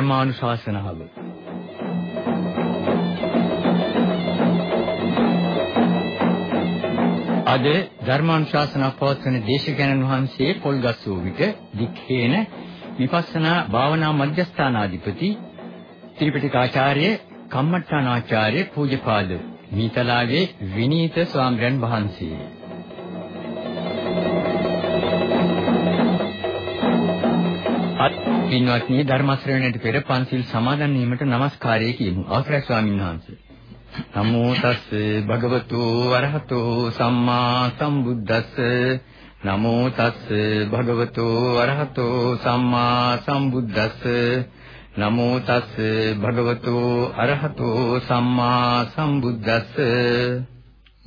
ධර්මානුශාසනාව අද ධර්මානුශාසනා පවත්වන දේශකයන්න් වහන්සේ පොල්ගස් වූ විට දික්හේන විපස්සනා භාවනා මධ්‍යස්ථානාධිපති ත්‍රිපිටකාචාර්ය කම්මට්ටානාචාර්ය පූජ්‍යපාද මීතලාවේ විනීත ස්වාමීන් වහන්සේ පින්වත්නි ධර්ම ශ්‍රවණයට පෙර පන්සිල් සමාදන් වීමට নমස්කාරය කියමු. අවසරයි ස්වාමීන් වහන්සේ. නමෝ තස් භගවතු වරහතෝ සම්මා සම්බුද්දස්ස නමෝ තස් භගවතු වරහතෝ සම්මා සම්බුද්දස්ස නමෝ තස් භගවතු අරහතෝ සම්මා සම්බුද්දස්ස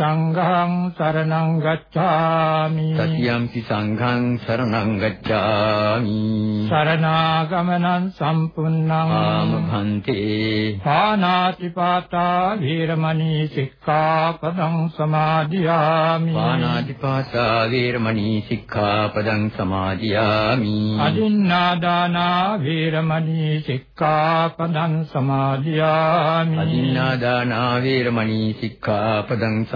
සංඝං සරණං ගච්ඡාමි. සතියම්පි සංඝං සරණං ගච්ඡාමි. සරණාගමනං සම්පුන්නං ආමභන්තේ. පානාතිපාතා වීරමණී සික්ඛාපදං සමාදියාමි. පානාතිපාතා වීරමණී සික්ඛාපදං සමාදියාමි. අදින්නාදානා වීරමණී සික්ඛාපදං සමාදියාමි. අදින්නාදානා වීරමණී සික්ඛාපදං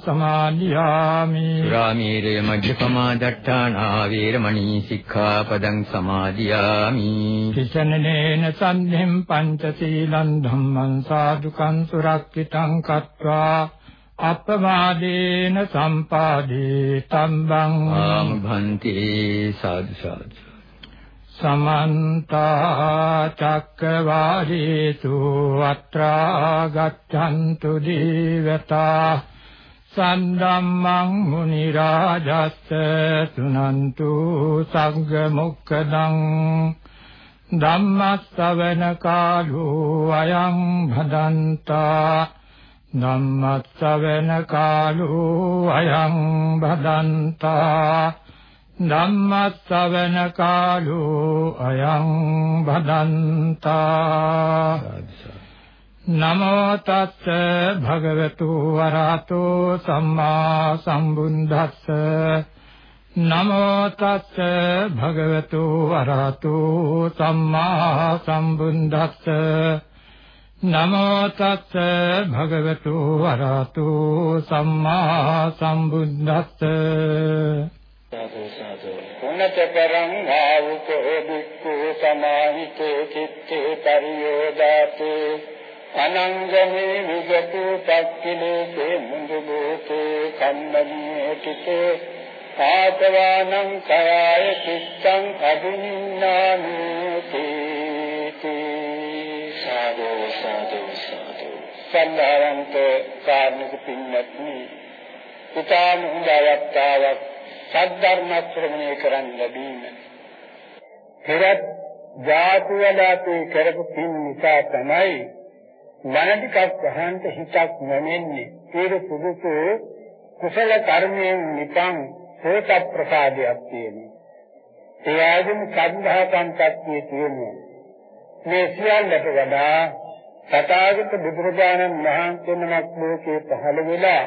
සමාදියාමි. සුරාමේරය මජ්ජපමා දට්ඨානා වීරමණී සික්ඛාපදං සමාදියාමි. කිසනනේන සම්ධිම් පංචශීලං ධම්මං සාදුකං සුරක්ෂිතං කତ୍වා. අපමාදේන සම්පාදේ තම්බං ආමභන්තේ සාදු සාදු. සමන්ත චක්කවාරේසු අත්‍රා ගච්ඡන්තු දීවතා සන්දම්මං මුනි රාජස්ස සුනන්තු සංඝ මොක්කදං ධම්මස්සවන කාලෝ අයං භදන්තා ධම්මස්සවන කාලෝ අයං භදන්තා ධම්මස්සවන කාලෝ අයං භදන්තා නමෝ තස්ස භගවතු වරහතෝ සම්මා සම්බුද්දස්ස. නමෝ තස්ස භගවතු වරහතෝ සම්මා සම්බුද්දස්ස. නමෝ තස්ස භගවතු වරහතෝ සම්මා සම්බුද්දස්ස. සාදු සාදු. උන්නත පරං ආවුකෝ බික්ඛු සමාහිතේ චිත්තේ පරියෝදාතේ. අනංගමේ විගතු පක්ඛිලේ මුඳු බෝතේ කම්මනී ටිතේ ආතවානං කයාය චිත්තං අදින්නාමේති සාදු සාදු සාදු. සම්මානන්ත කාර්මික පින්වත්නි උතාන හොඳවත්තාවක් සද්ධර්ම ශ්‍රවණය කරන් ලැබීම. පෙරත් ජාතිවලාපේ කරපු පින් නිසා තමයි මන ටිකක් අහන්ත හිතක් නැමෙන්නේ. ඒක සුදුසු කුසල කර්මයෙන් නිකන් සෝත ප්‍රසාදයක් තියෙනවා. ඒ ආගම සද්ධා සංකප්තිය තියෙනවා. මේ සියල්ලට වඩා තථාගත බුදුරජාණන් වහන්සේ නමක් ලෝකේ පහළ වෙලා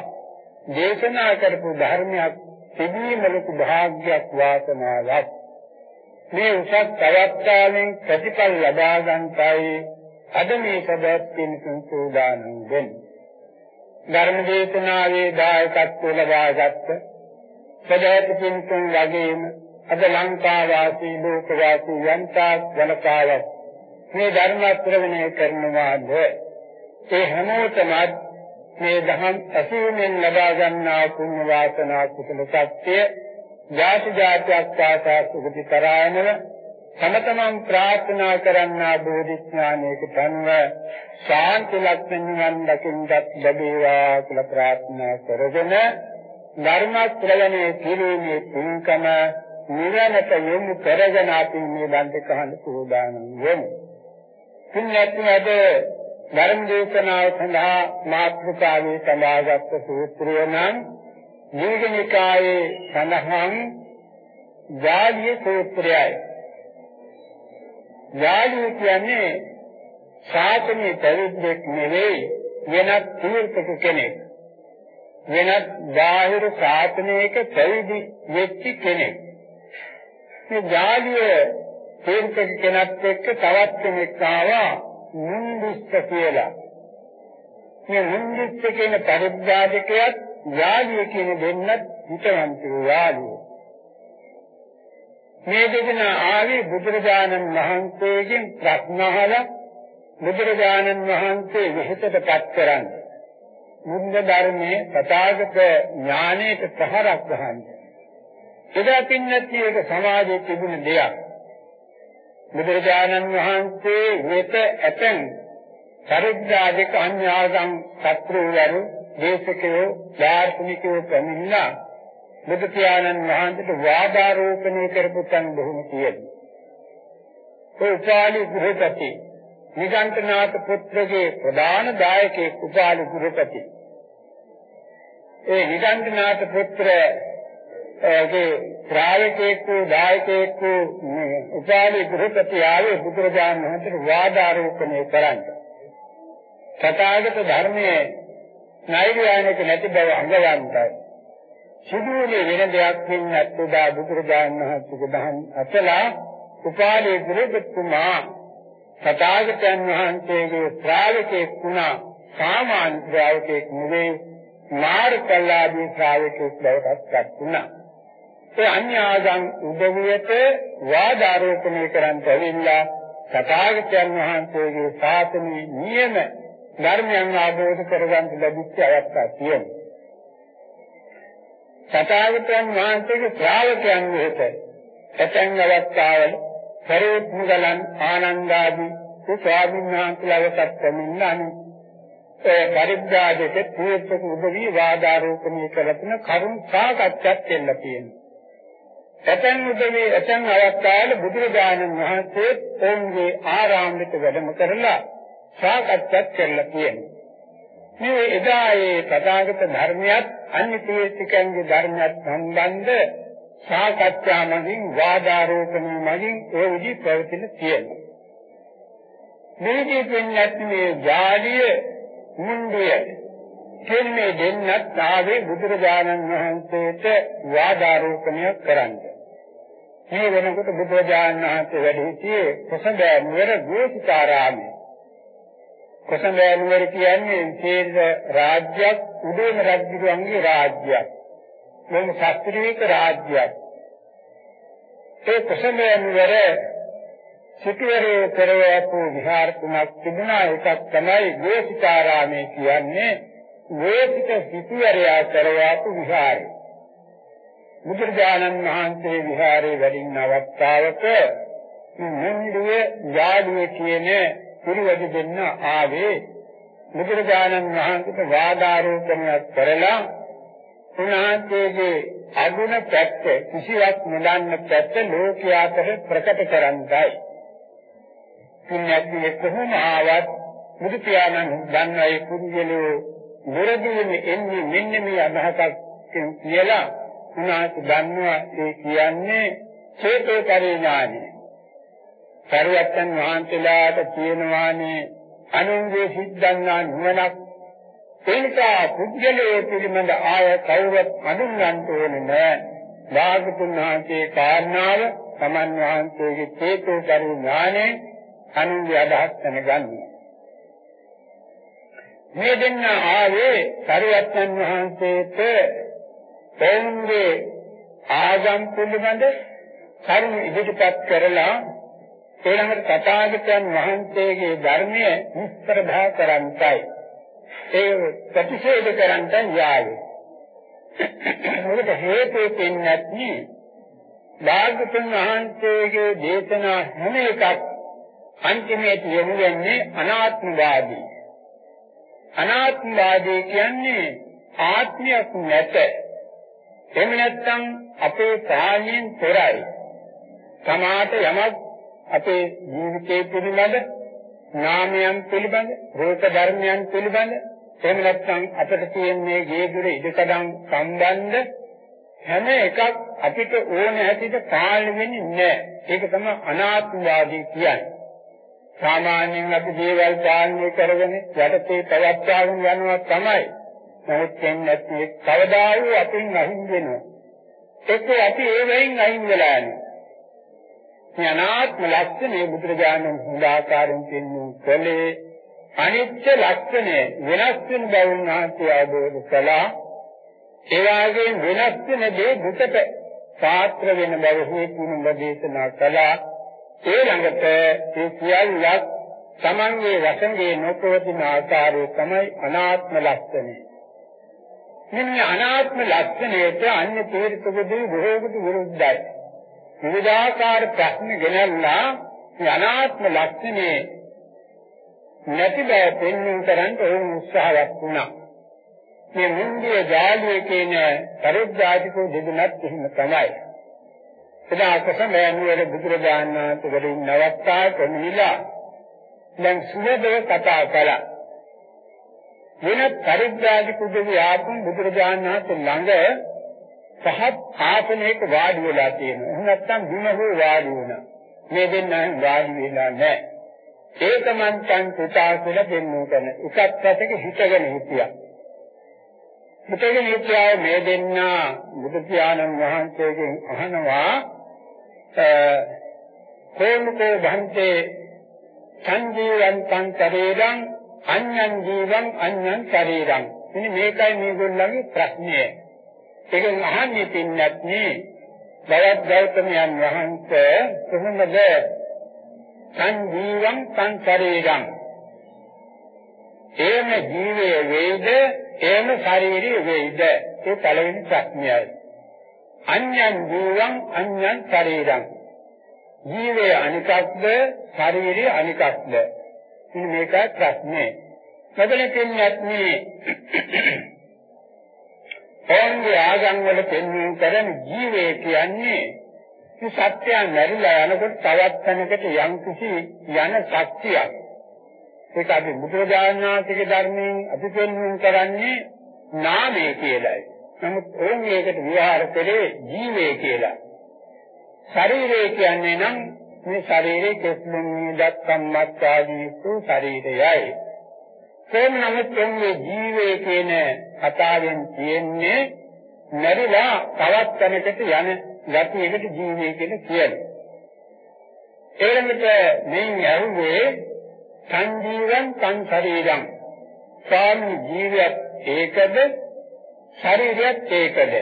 දේශනා කරපු ධර්මයක් තිබීම ලොකු භාග්යක් වාසනාවක්. මේ උසස් අවස්ථාවෙන් ප්‍රතිඵල ලබා ගන්නයි අද මේ සබත්ින් සූදානම් වෙන්නේ. ධර්ම දේශනාවේ දායකත්ව ලබාගත් සදාතිකින් තුන් වගේම අද ලංකා වාසී ලෝක වාසී යන්තා ජනතාවක් මේ ධර්ම ශ්‍රවණය කරනවාද? ඒ හැමෝටම මේ දහම් අසීමෙන් ලබා ගන්නා පුණ්‍ය වාසනා කුසල සත්‍ය ජාති ජාතියක් පාසා සුගති කරායනව තම තමන් ප්‍රාර්ථනා කරන්නා බෝධිඥානයක තන්ව ශාන්ති ලක්ෂණයන් දකින්නත් ලැබේවා කියලා ප්‍රාර්ථනා කරගෙන ධර්ම ශ්‍රවණය කිරීමේ පින්කම නිවනට යොමු කරගෙන අපි මේ බන්ද කහන සූදානම් වෙමු. පින්වත්නිද ධර්ම දේශනාව සඳහා මාතෘකාවේ සඳහාගත් සූත්‍රය නම් දීඝනිකායේ සඳහන් ජාලිය සූත්‍රයයි. ජාලිය කියන්නේ ශාසනීය පැවිද්දෙක් නෙවෙයි වෙනත් තීර්ථක කෙනෙක්. වෙනත් බාහිර ශාසනයක පැවිදි වෙච්ච කෙනෙක්. මේ ජාලිය තීර්ථක කෙනත් එක්ක තවත් කෙනෙක් ආවා මුන්දිස්ස කියලා. මේ මුන්දිස්ස කියන පරිබ්‍රාජකයාත් යාලිය කියන දෙන්නත් හිතවන්තෝ යාලිය. මේ දෙදෙනා ආවේ බුදුරජාණන් වහන්සේගෙන් ප්‍රශ්න අහලා බුදුරජාණන් වහන්සේ විහිතටපත් කරන්නේ. බුද්ධ ධර්මයේ තථාගත ඥානයට පහරක් ගහන්නේ. එදා පින්නත් ඒක සමාජයේ තිබුණ දෙයක්. බුදුරජාණන් වහන්සේ වෙත ඇතන් පරිද්දාජක අන්‍යාගම් සත්‍රුවරු දේශකයෝ දාර්ශනිකයෝ පැමිණලා බුදු පියාණන් වහන්සේට වාදාරෝපණය කරපු තන් බොහොම තියෙනවා. ඒ උපාලි ගෘහපති නිගණ්ඨනාථ පුත්‍රගේ ප්‍රධාන දායකයෙක් උපාලි ගෘහපති. ඒ නිගණ්ඨනාථ පුත්‍ර ඒ ශ්‍රාවකෙක් වූ දායකයෙක් වූ උපාලි ගෘහපති ආවේ බුදුරජාණන් වහන්සේට වාදාරෝපණය කරන්න. තථාගත ධර්මයේ නෛර්යානික නැති බව අඟවන්නයි. සිදුවුනේ වෙන දෙයක් වෙන්නත් උදා බුදුරජාණන් වහන්සේගේ දහම් අසලා උපාලි ගෘහපතිතුමා තථාගතයන් වහන්සේගේ ශ්‍රාවකෙක් වුණා සාමාන්‍ය ශ්‍රාවකෙක් නෙවෙයි මාර්ගඵලාදී ශ්‍රාවකෙක් බවට පත් වුණා. ඒ අන්‍ය ආගම් උදවියට වාද ආරෝපණය කරන්ට ඇවිල්ලා තථාගතයන් වහන්සේගේ ශාසනීය නියම ධර්මයන් ආબોධ කරගන්න ලැබිච්ච අවස්ථා තියෙනවා. තථාගතයන් වහන්සේගේ ශ්‍රාවකයන් වෙත ඇතැම් අවස්ථාවල සරේත් මුගලන් ආනන්දාදී ස්වාමීන් වහන්සේලාට පැමිණලානි ඒ පරිබ්‍රාජක තීර්ථක උදවි වාදාරෝපණය කරන කරුණ සාකච්ඡාත් දෙන්න තියෙනවා. ඇතැම් උදවි ඇතැම් අවස්ථාවල බුදුරජාණන් වහන්සේ ඔවුන්ගේ ආරාමයට වැඩම කරලා සාකච්ඡා කරලා තියෙනවා. මේ එදා ඒ තථාගත ධර්මයක් අන්‍ය තීර්ථකයන්ගේ ධර්මයක් සම්බන්ධ සාකච්ඡා මගින් වාදාරෝපණය මගින් ඒ විදි ප්‍රවතින තියෙනවා. මේකේ වෙන්නත් මේ ජාලිය මුණ්ඩිය කියන්නේ දෙන්නත් ආවේ බුදුරජාණන් වහන්සේට වාදාරෝපණය කරන්නේ. මේ වෙනකොට බුදුරජාණන් වහන්සේ වැඩ සිටියේ කොසඹෑ නුවර ගෝසිකාරාමයේ. කොසඹෑ නුවර කියන්නේ විශේෂ රාජ්‍යයක් උදේම රජුගේ රාජ්‍යයක්. මේ ශාස්ත්‍රීය රාජ්‍යයක්. ඒ කොසඹෑ නුවර සිටුවරේ පෙරවපු විහාර තුනක් තිබුණා එකක් තමයි ගෝසිකාරාමයේ කියන්නේ ගෝසික සිටුවරයා පෙරවපු විහාරය. බුදුරජාණන් වහන්සේ විහාරේ වැඩින්න අවස්ථාවක මුන්දුවේ යාළුවේ කියන පිරිවැඩි දෙන්න ආවේ බුදුරජාණන් වහන්සේට වාදාරෝපණයක් කරලා උන්වහන්සේගේ අගුණ පැත්ත කිසිවක් නොදන්න පැත්ත ලෝකයාට ප්‍රකට කරන්නයි. පුණ්‍යත්වයේ කොහොම ආවත් බුදු පියාණන් දන්නයි කුරුගලෝ මුරදීනේ එන්නේ මෙන්න මේ අදහසක් කියලා උනාට දන්නවා ඒ කියන්නේ චේතෝ පරිඥානයි. සරුවත්තන් වහන්සේලාට කියනවානේ අනුන්ගේ සිද්ධාන්නා නුවණක් එනිසා පුද්ගලයේ පිළිබඳ ආය කවුරුත් හඳුන්වන්න ඕනේ නෑ. භාගතුන් වහන්සේ කාරණාව සමන් වහන්සේගේ චේතෝ කරු ඥානේ අනුන්ගේ අදහස් දැනගන්නේ. මේ දෙන්න ආවේ සරුවත්තන් වහන්සේට තෝන්ගේ ආගම් පිළිබඳ කරුණු ඉදිරිපත් කරලා ඊළඟට තථාගතයන් වහන්සේගේ ධර්මය නිස්ප්‍රභා කරන්ටයි. ඒ ප්‍රතිශේධ කරන්ට යාවේ. මොකද හේතුව පින්නත්නි භාගතුන් වහන්සේගේ දේශනා හැම එකක් අන්තිමේට යොමු වෙන්නේ අනාත්මවාදී. අනාත්මවාදී කියන්නේ ආත්මයක් නැත. එහෙම නැත්නම් අපේ කායයෙන් තොරයි. සමාත යමක් අපේ ජීවිතයේ පිළිබඳ නාමයන් පිළිබඳ රූප ධර්මයන් පිළිබඳ එහෙම නැත්නම් අපිට තියෙන්නේ ගේදුර ඉදකඩම් සම්බන්ධ හැම එකක් අපිට ඕන හැටියට පාලනය වෙන්නේ නැහැ. ඒක තමයි අනාත්මවාදී කියන්නේ. සාමාන්‍යයෙන් අපි දේවල් පාලනය කරගෙන යටතේ පවත්වාගෙන යනවා තමයි. නමුත් එන්නේ කවදා වූ අපින් අහිං වෙනවා. ඒක අපි ඒ වෙයින් අහිං වෙලා යනවා. මේ අනාත්ම ලක්ෂණය බුදුරජාණන් හොඳාකාරයෙන් පෙන්වූ කලේ අනිත්‍ය ලක්ෂණය වෙනස් වෙන බව උන්වහන්සේ අවබෝධ කළා. ඒ වගේම වෙනස් වෙන දේ දුකට පාත්‍ර වෙන බව හේතුනුඹ දේශනා කළා. ඒ ළඟට ඒ සියල්ලක් තමන්ගේ වශයෙන් නොපවතින ආකාරය තමයි අනාත්ම ලක්ෂණය. මෙන්න අනාත්ම ලක්ෂණයට අන්‍ය තීර්ථකදී බොහෝකට විරුද්ධයි. විවිධාකාර ප්‍රශ්න ගෙනල්ලා මේ අනාත්ම ලක්ෂණේ නැති බව පෙන්වන්න කරන්න ඕන උත්සාහයක් වුණා. මේ මුන්දිය ජාලිය කියන පරිද්දාතිකෝ දෙදුනත් එහෙම තමයි. එදා කොසමේ නුවර බුදුරජාණන් වහන්සේ වැඩින් නවත්තා කොමිලා දැන් සුවදව කතා කළා. වෙන පරිද්දාතිකෝ දෙවි ආපුන් බුදුරජාණන් වහන්සේ ළඟ පහත් ආසනයක වාඩි වෙලා තියෙනවා. එහෙම නැත්නම් බිම හෝ වාඩි වුණා. මේ දෙන්නා වාඩි වෙලා නැහැ. ඒකමන්තං පුතා කියලා දෙන්නු කරන. එකක් පැත්තක හිතගෙන හිටියා. හිතගෙන හිටියා මේ දෙන්නා බුදු පියාණන් වහන්සේගෙන් අහනවා කොමුකෝ භන්තේ සංජීවන්තං ශරීරං අඤ්ඤං ජීවං අඤ්ඤං ශරීරං. ඉතින් මේකයි මේගොල්ලන්ගේ ප්‍රශ්නය. ඒකෙන් අහන්නේ පින්නත් නේ. බවත් ගෞතමයන් වහන්සේ කොහොමද? සංජීවං සංසරේගං එම ජීවයේ වේද එම ශරීරයේ වේද? ඒ පළවෙනි ප්‍රශ්නයයි. අඤ්ඤං ජීවං අඤ්ඤං ශරීරං. ජීවය අනිකක්ද ශරීරය අනිකක්ද? ඉතින් මේකයි ප්‍රශ්නේ. මෙතන කියන්නේ ඔවුන්ගේ ආගම් වල පෙන්වීම කරන ජීවය කියන්නේ මේ සත්‍යයන් මැරිලා යනකොට තවත් තැනකට යම් කිසි යන ශක්තියක්. ඒක අපි බුදුරජාණන් වහන්සේගේ ධර්මයෙන් අපි පෙන්වීම කරන්නේ නාමය කියලායි. නමුත් ඔවුන් මේකට විවහාර කරේ ජීවය කියලා. ශරීරය කියන්නේ නම් මේ ශරීරයේ කෙස්ලොන් නිදක් සම්මත් ආදී වූ ශරීරයයි. කොහොම නමුත් මේ ජීවය කියන කතාවෙන් තියෙන්නේ මැරිලා තවත් තැනකට යන ගතියකට ජීවය කියලා කියනවා. ඒකට මේ ඇහුවේ සංජීවං සං ශරීරං. ස්වාමි ජීවියක් ඒකද? ශරීරයක් ඒකද?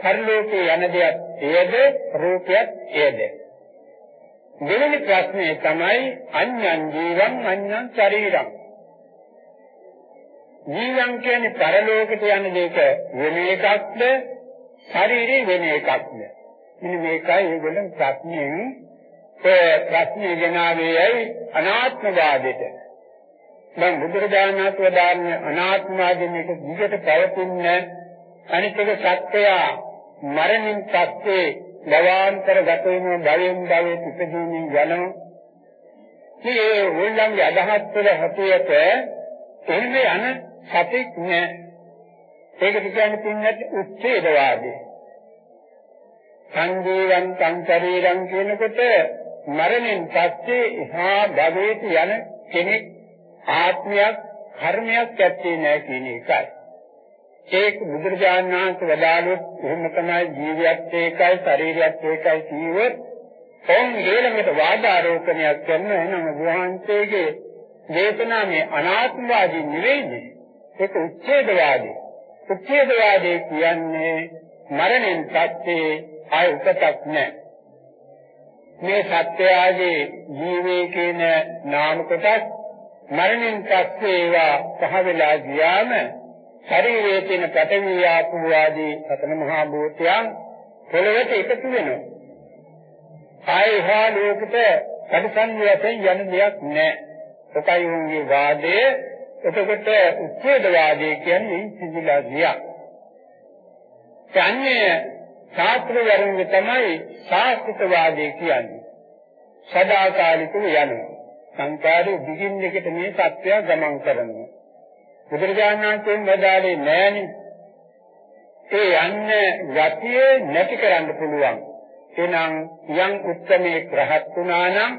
පරිලෝකේ යන දෙයක් එයද? රූපයක් එයද? දෙවෙනි ප්‍රශ්නේ තමයි අඤ්ඤං ජීවං අඤ්ඤං ශරීරං. ජීවං කියන්නේ පරලෝකයට යන දෙක වෙන එකක්ද? ශරීරේ වෙන එකක්ද? මෙන්න මේකයි ඒගොල්ලන් ප්‍රශ්නෙන් ඒ ප්‍රශ්නේ ගෙනාවේයි අනාත්මවාදයට. දැන් බුදුරජාණන් වහන්සේ දාන්නේ අනාත්මවාදයෙන් එක දිගට පැවතුන්නේ අනිත් එක සත්‍යය මරණින් පස්සේ භවාන්තර ගත වෙන භවයෙන් භවයට ඉපදීමින් යනවා මේ ඕල්ලන්ගේ අදහස් වල හැටියට එන්නේ යන සතෙක් නෑ. ඒකට කියන්නේ පින්නත් උච්ඡේදවාදී. සංජීවං සංශරීරං කියනකොට මරණයෙන් පස්සේ එහා භවයට යන කෙනෙක් ආත්මයක් කර්මයක් ඇත්තේ නැහැ කියන එකයි. ඒක බුදුරජාණන් වහන්සේ වදාළොත් එහෙම තමයි ජීවියත් ඒකයි ශරීරයත් ඒකයි කියුවොත් ඔවුන් ඊළඟට වාදාරෝපණයක් කරන එනම් වහන්සේගේ දේශනා මේ අනාත්මවාදී නෙවෙයි ඒක උච්ඡේදවාදී උච්ඡේදවාදී කියන්නේ මරණයෙන් පස්සේ ආය උපතක් නැහැ මේ සත්‍යයගේ ජීවේ කියන නාම කොටස් මරණයෙන් පස්සේ ඒවා පහ වෙලා ගියාම ශරීරයේ තියෙන පඨවි ආපෝ ආදී සතර මහා භූතයන් පොළවට එකතු වෙනවා. ආයහා ලෝකෙට පරිසංයයෙන් යන දෙයක් නැහැ. ඔකයි උන්ගේ වාදය. එතකොට උච්ඡේද වාදය කියන්නේ සිදිලා ගියා. ඥානයේ ශාස්ත්‍රවරුන්ගේ තමයි ශාස්ත්‍රික වාදය කියන්නේ. සදාකාලිකව යනවා. සංකාරයේ දිගින් දිගට මේ සත්‍යය ගමන් කරනවා. බුදුරජාණන් වහන්සේ වදාළේ නෑනේ. ඒ යන්නේ යතිය නැති කරන්න පුළුවන්. එනම් යම් උත්මේ රහත් වුණා නම්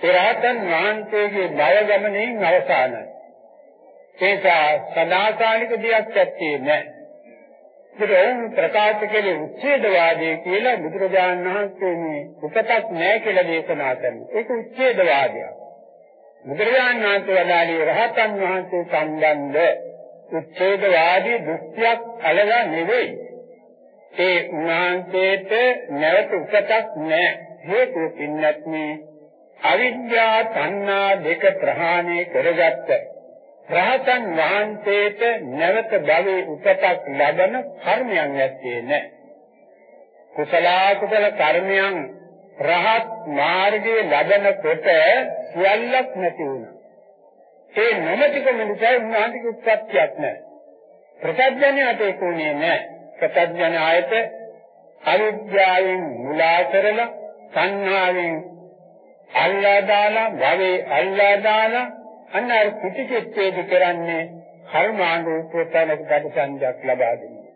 ඒ රහතන් වහන්සේගේ බය ගමනේ අවසానයි. ඒක සදාකාලික දෙයක් ඇත්තේ නෑ. ඒකෙන් ප්‍රකාශ කළේ උච්ඡේදවාදී කියලා බුදුරජාණන් වහන්සේ මේ උපතක් නෑ කියලා දේශනා කරනවා. ඒක උච්ඡේදවාදයක්. බුදුරජාණන් වහන්සේ වදාළේ රහතන් වහන්සේ සම්බන්ධ උච්ඡේදවාදී දෘෂ්ටියක් අලලා නෙවෙයි. ඒ උන්වහන්සේට නැවත උපතක් නැහැ. හේතුව පින්නත් මේ අවිද්‍යා තණ්හා දෙක ප්‍රහාණය කරගත්ත රහතන් වහන්සේට නැවත භවයේ උපතක් ලැබෙන කර්මයක් නැත්තේ නැහැ. කුසල කුසල කර්මයන් රහත් මාර්ගයේ ලැබෙනකොට සියල්ලක් නැති වුණා. ඒ නොමැතිකම නිසා උන්වහන්සේගේ උත්පත්තියක් නැහැ. ප්‍රත්‍යඥයට ඒක උනේ නැහැ. ප්‍රත්‍යඥ ආයත අවිද්‍යාවෙන් මුලා කරලා සංහාවෙන් අල්ලා දාලා භවේ අල්ලා දාලා අන්න අර පිටිචෙත්තේද කරන්නේ කර්මානුරූපතාවක ප්‍රතිසංජයක් ලබා දෙනවා.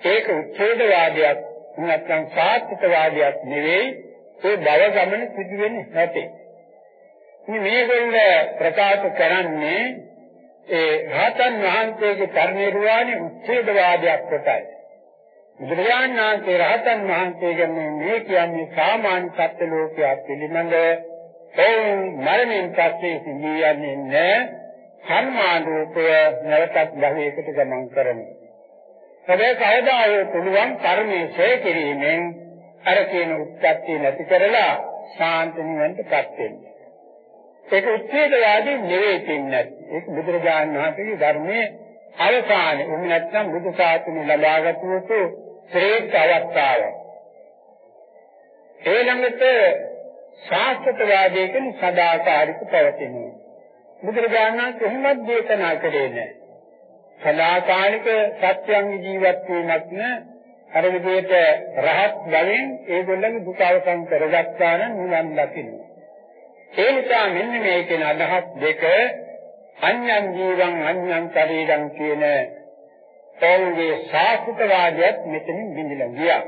ඒක උච්ඡේදවාදයක් නැත්නම් සාත්‍යතවාදයක් නෙවෙයි ඒ බව ගමන සිදු වෙන්නේ නැතේ. මේ මේගොල්ල ප්‍රකාශ කරන්නේ ඒ රහතන් වහන්සේගේ පරිනිර්වාණය උච්ඡේදවාදයක් කොටයි. බුදුරජාණන් වහන්සේ රහතන් වහන්සේ කියන්නේ මේ කියන්නේ සාමාන්‍ය සත්‍ය ලෝකයක් පිළිබඳ ඒ මරණයෙන් පස්සේ සිදුවන්නේ නැහැ. කර්මානුරූපව නැවතත් භවයකට ගමන් කරනවා. හැබැයි කවදාහෝ පුළුවන් කර්මයේ ඡය කිරීමෙන් අර කියන උත්පත්ති නැති කරලා ශාන්ත නිවනටපත් වෙන්න. ඒක උච්ඡේදවාදී නෙවෙයි පින්නත්. ඒක බුදුරජාණන් වහන්සේගේ ධර්මයේ අවසානයේ උන් නැත්නම් බුදු සාසනය ලබාගත් වූ ශ්‍රේෂ්ඨ අවස්ථාව. ඒ ළඟට ශාස්ත්‍රවාදයේ කියන සදාකාලික පවතිනවා. බුදුරජාණන් වහන්සේ එහෙමත් දේශනා කළේ නැහැ. සදාකාලික සත්‍යංග ජීවත් වීමක් න අර විදිහට රහත් බලෙන් ඒගොල්ලන්ගේ දුක අවසන් කරගත්තා නම් නිවන් දකින්න. ඒ නිසා මෙන්න මේ කියන අදහස් දෙක අඤ්ඤං ජීවං අඤ්ඤං ශරීරං කියන තෝන්ගේ ශාස්ත්‍රවාදයක් මෙතනින් බිඳිලා ගියා.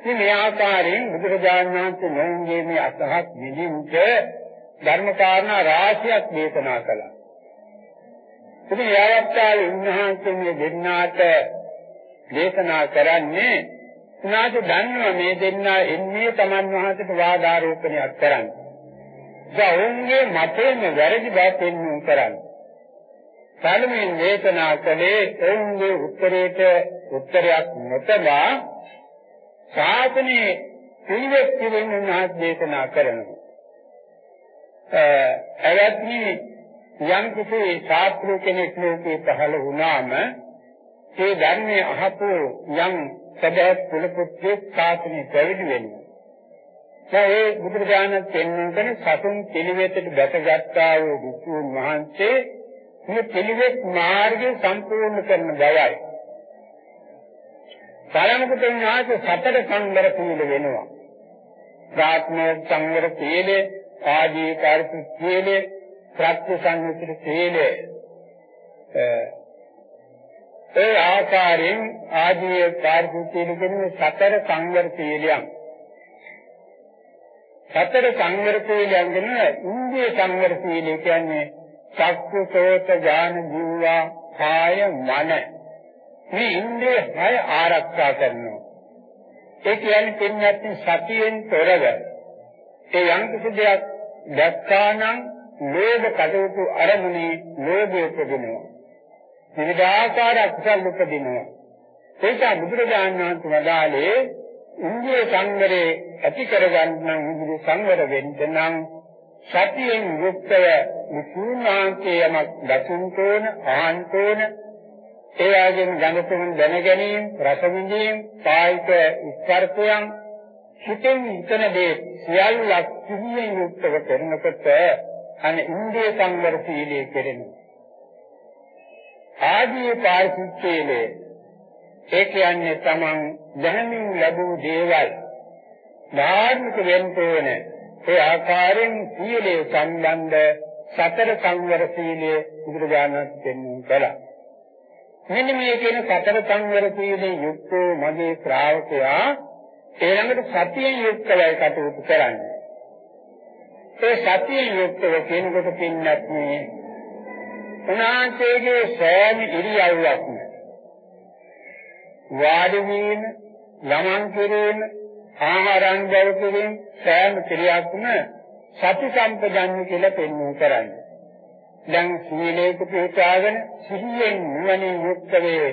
ඉතින් මේ ආකාරයෙන් බුදුරජාණන් වහන්සේ මොන්ගේ මේ අසහක් විදිහට ධර්ම කාරණා රාශියක් දේශනා කළා. ඉතින් ඒ අවස්ථාවේ උන්වහන්සේ මේ දෙන්නාට දේශනා කරන්නේ උනාට දන්නවා මේ දෙන්නා එන්නේ Taman වහන්සේට වාදාරෝපණයක් කරන්න. ජෞන්ගේ මතයෙන් වැරදි බව පෙන්වන්න කරන්න. සාලමෙන් දේශනා කළේ ඔවුන්ගේ උත්තරේට උත්තරයක් නොතබා සාසනේ පිළිවෙත් පිළිවෙන්න උන්වහන්සේ දේශනා කරනවා. එවත්නි යම් කිසි ශාස්ත්‍ර කෙනෙක් ලෝකේ පහළ වුණාම ඒ ධර්මයේ අහපු යම් සදහත් කුලපුත්‍රයෙක් ශාසනය පැවිදි වෙනවා. ඒ බුදුරජාණන් දෙන්නකන සතුන් පිළිවෙතට දැකගත්තා වූ විසුණු මහන්සේ මේ පිළිවෙත් මාර්ගය සම්පූර්ණ කරන බවයි. පළමුවට උන්වහන්සේ සතර සංවර පිළිල වෙනවා. ප්‍රාත්මෝක් සංවර පිළිලේ ආදී කාර්ය පිළිලේ ප්‍රත්‍ය සංයුක්ත සීලය. ඒ ආකාරයෙන් ආදී කාර්ය සීල කියන්නේ සතර සංවර සීලයන් සතර සංවර සීලයන්ගෙන ඉන්ද්‍රිය සංවර සීලය කියන්නේ චක්කු සෝත ඥාන ජීවා කාය මන. මේ ඉන්ද්‍රිය හය ආරක්ෂා කරනවා. ඒ කියන්නේ පින්වත් සතියෙන් තොරව ඒ යම් කිසි දෙයක් දැක්කා නම් ලෝභ කටයුතු අරමුණේ ලෝභය උපදිනවා. විවිධාකාර අකුසල් උපදිනවා. ඒක බුදුරජාණන් වහන්සේ වදාළේ ඉන්ද්‍රිය සංවරේ ඇති කරගන්න ඉන්ද්‍රිය සංවර වෙන්න නම් සතියෙන් යුක්තව මුතුනාන්තයමක් දකින්තෝන ආන්තෝන ඒ වගේම ගණතුන් දැන ගැනීම රස විඳීම කායික ස්පර්ශයන් හිතෙන් හිතන දේ සියල්ලක් සිහියෙන් යුක්තව කරනකොට අන ඉන්ද්‍රිය සංවර සීලයේ කෙරෙනවා. ආදී පාරිශුද්ධයේ ඒ කියන්නේ තමන් දැනමින් ලැබූ දේවල් ධාර්මික වෙන්න ඕන. ඒ ආකාරයෙන් සීලයේ සම්බන්ධ සතර සංවර සීලය බුදුරජාණන් දෙන්නුම් කළා. මෙන්න මේ කියන සතර සංවර සීලේ යුක්තෝ මගේ ශ්‍රාවකයා ඊළඟට සතියෙන් යුක්තවයි කටයුතු කරන්නේ ඒ සතියෙන් යුක්තව කියනකොට පින්නත් මේ උනාසේගේ සෑම ඉරියව්වක්ම වාඩි වීම, ගමන් කිරීම, ආහාරං බව කිරීම සෑම ක්‍රියාවක්ම සති සම්පජන්‍ය කියලා පෙන්වු කරන්නේ. දැන් සීලේක පිටාගෙන සිහියෙන් නුවණින් යුක්ත වේ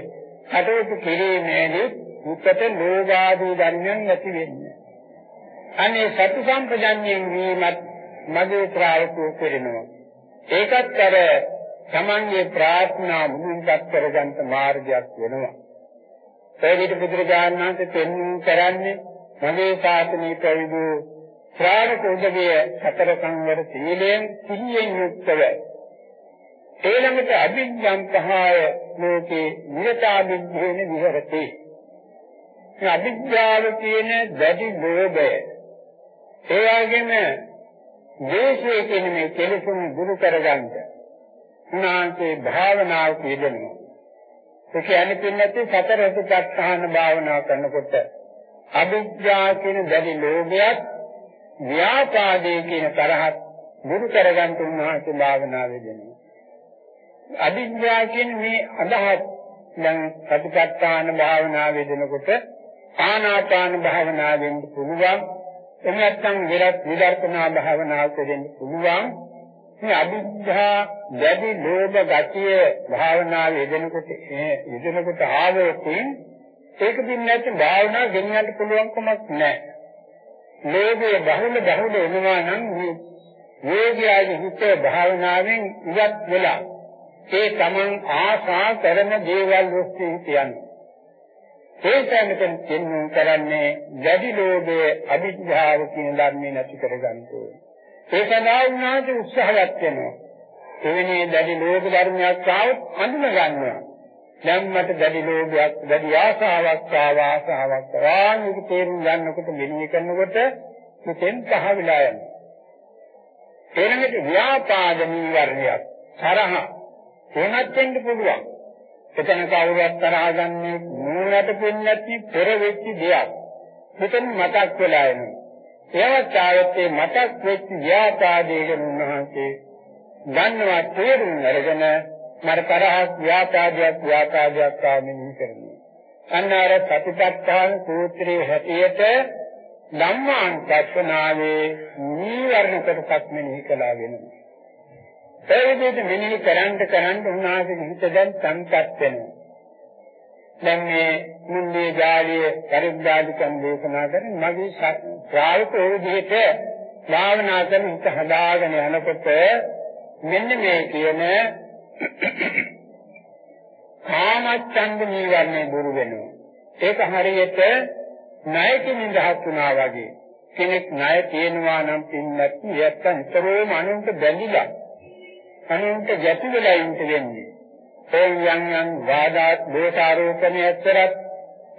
කටයුතු කිරීමේදී උත්තර ලෝභාදී ධර්මයන් නැති වෙන්නේ. අනේ සති සම්පජන්යෙන් වීමත් මගේ ශ්‍රාවකෝ කරනවා. ඒකත් අර තමන්ගේ ප්‍රාර්ථනා මුලින්පත් කරගන්න මාර්ගයක් වෙනවා. ඒ විදිහට බුදුරජාණන් වහන්සේ පෙන්වු කරන්නේ මගේ ශාසනය පැවිදු ශ්‍රාවක උදවිය සතර සංවර සීලයෙන් සිහියෙන් යුක්තව ඊළඟට අභිඥාන් පහය ලෝකේ නිරතාභිඥේන විහෙරති. මේ අභිඥාව කියන දැඩි ලෝභය. ඒ වගේම දේශය කියන මේ කෙලෙසුන් දුරු කරගන්න උනාන්සේ භාවනාව පිළිදෙනවා. ඒ කියන්නේ පින්නත් සතර සතිපට්ඨාන භාවනා කරනකොට අවිද්‍යාව කියන දැඩි ලෝභයත් ව්‍යාපාදයේ කියන තරහත් දුරු කරගන්න උන්වහන්සේ භාවනාවේ දෙනවා. අවිද්‍යාව කියන මේ අදහස් දැන් සතිපට්ඨාන භාවනාවේ දෙනකොට ආනාපාන භාවනාවෙන් පුළුවන් එහෙම නැත්නම් විරත් විදර්ශනා භාවනාවට දෙන්න පුළුවන් මේ අවිද්‍යා දැඩි ලෝභ ගතිය භාවනාවේ යෙදෙනකොට යෙදෙනකොට ආවෝතින් ඒක දින් නැත්නම් භාවනාව ගෙනියන්න පුළුවන් කමක් නැහැ. ලෝභය බහුල බහුල වෙනවා නම් මේ යෝගියාගේ හිත භාවනාවෙන් ඉවත් වෙලා ඒ තමන් ආසා කරන දේවල් ඔස්සේ කියන්නේ. ඒ සම්මතෙන් කියන්නේ කරන්නේ දැඩි ලෝභය අවිද්‍යාව කියන ධර්මේ නැති කරගන්න ඕනේ. ඒ සඳහා උන්වහන්සේ උත්සාහයක් වෙනවා. එවැනි දැඩි ලෝභ ධර්මයක් ආවොත් අඳුන ගන්නවා. දැන් මට දැඩි ලෝභයක්, දැඩි ආසාවක් ආවා, ආසාවක් ආවා. මේක තේරුම් ගන්නකොට මෙනෙහි කරනකොට හිතෙන් පහ විලා යනවා. ඊළඟට ව්‍යාපාද නීවරණයක්, තරහ. එහෙමත් වෙන්න පුළුවන්. එතන කවුරුත් තරහ ගන්නේ මූලයට පින්නත් පෙර වෙච්ච දෙයක්. හිතෙන් මතක් වෙලා එනවා. එයත් ආයතේ මතක් වෙච්ච ව්‍යාපාදයේ උන්වහන්සේ ගන්නවා තේරුම් අරගෙන මර තරහක් ව්‍යාපාදයක් ව්‍යාපාදයක් ආමින් කරනවා. අන්නාර සතිපට්ඨාන සූත්‍රයේ හැටියට ධම්මාංකස්සනාවේ නීවරණ කොටසක් මෙනෙහි කළා වෙනවා. ඒ විදිහට මෙනෙහි කරන්ට කරන්ට උන්වහන්සේගේ හිත දැන් සංකප්ප වෙනවා. දැන් මේ මුන්නේ ජාලිය පරිද්දාදිකම් දේශනා කරන මගේ ශ්‍රාවකෝ විදිහට භාවනා කරන හිත හදාගෙන යනකොට මෙන්න මේ කියන කාමච්ඡන්ද නීවරණය දුරු වෙනවා. ඒක හරියට ණයකින් ඉඳහත් වුණා වගේ. කෙනෙක් ණය තියෙනවා නම් පින්නත් නැත්තම් ඉතරෝම අනුන්ට බැඳිලා අනුන්ට ගැටි වෙලා ඉන්න වෙන්නේ. ඒ යම් යම් වාදාත් දෝෂාරෝපණය ඇතරත්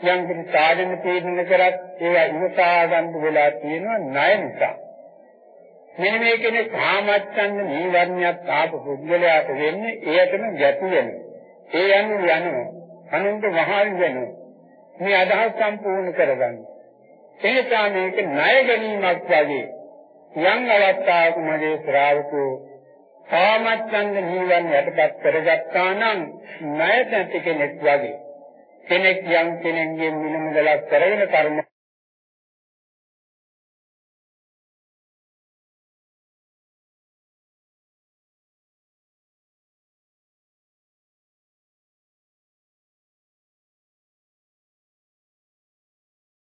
යම් කිසි සාධන තීරණ කරත් ඒවා ඉවසා ගන්න වෙලා තියෙනවා ණය නිසා. මෙන්න මේ කියන්නේ කාමච්ඡන්ද නීවරණයක් ආපු පුද්ගලයාට වෙන්නේ ඒකම ගැටි වෙනවා. ඒ යනු යනවා. අනුන්ට වහල් වෙනවා. මේ අදහස් සම්පූර්ණ කරගන්න. එනිසා මේක ණය ගැනීමක් වගේ යම් අවස්ථාවක මගේ ශ්‍රාවකෝ කාමච්ඡන්ද නීවරණ යටපත් කරගත්තා නම් ණය නැති කෙනෙක් වගේ. කෙනෙක් යම් කෙනෙක්ගේ මිලමුදලක් කරගෙන කර්ම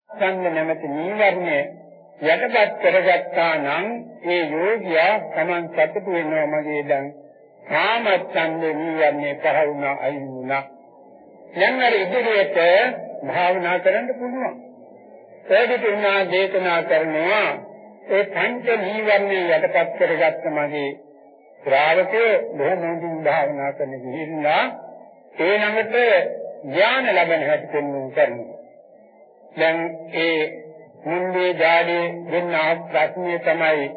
ඡන්ද නැමැති නීවරණය යටපත් කරගත්තා නම් ඒ යෝගියා Taman සතුටු වෙනවා මගේ දැන් කාමච්ඡන්දේ නීවරණේ පහ වුණා අයින් වුණා. දැන් අර ඉදිරියට භාවනා කරන්න පුළුවන්. ඒකට උනා දේශනා කරනවා ඒ පංච නීවරණේ යටපත් කරගත්ත මගේ ශ්‍රාවකේ බොහොම හොඳින් භාවනා කරන ගිහිල්ලා ඒ ළඟට ඥාන ලැබෙන හැටි පෙන්වන්න කරනවා. දැන් ඒ මුන්ගේ ජාඩේ දෙන්න ප්‍රශ්නේ තමයි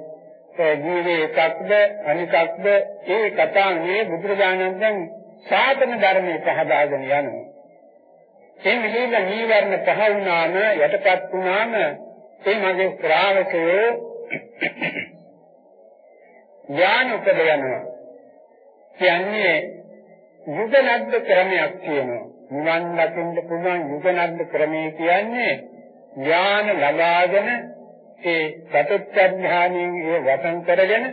ජීවේ එකක්ද අනිකක්ද ඒ කතාවේ බුදුරජාණන් දැන් සාතන ධර්මයේ පහදාගෙන යනවා. ඒ විදිහට නීවරණ පහ වුණාම යටපත් වුණාම ඒ මගේ ශ්‍රාවකයෝ ඥාන උපදවනවා. කියන්නේ යුගනද්ද ක්‍රමයක් කියනවා. නිවන් දකින්න පුළුවන් යුගනද්ද ක්‍රමය කියන්නේ ඥාන ලබාගෙන ඒ සත්‍යඥානයෙන් ඒ වසන් කරගෙන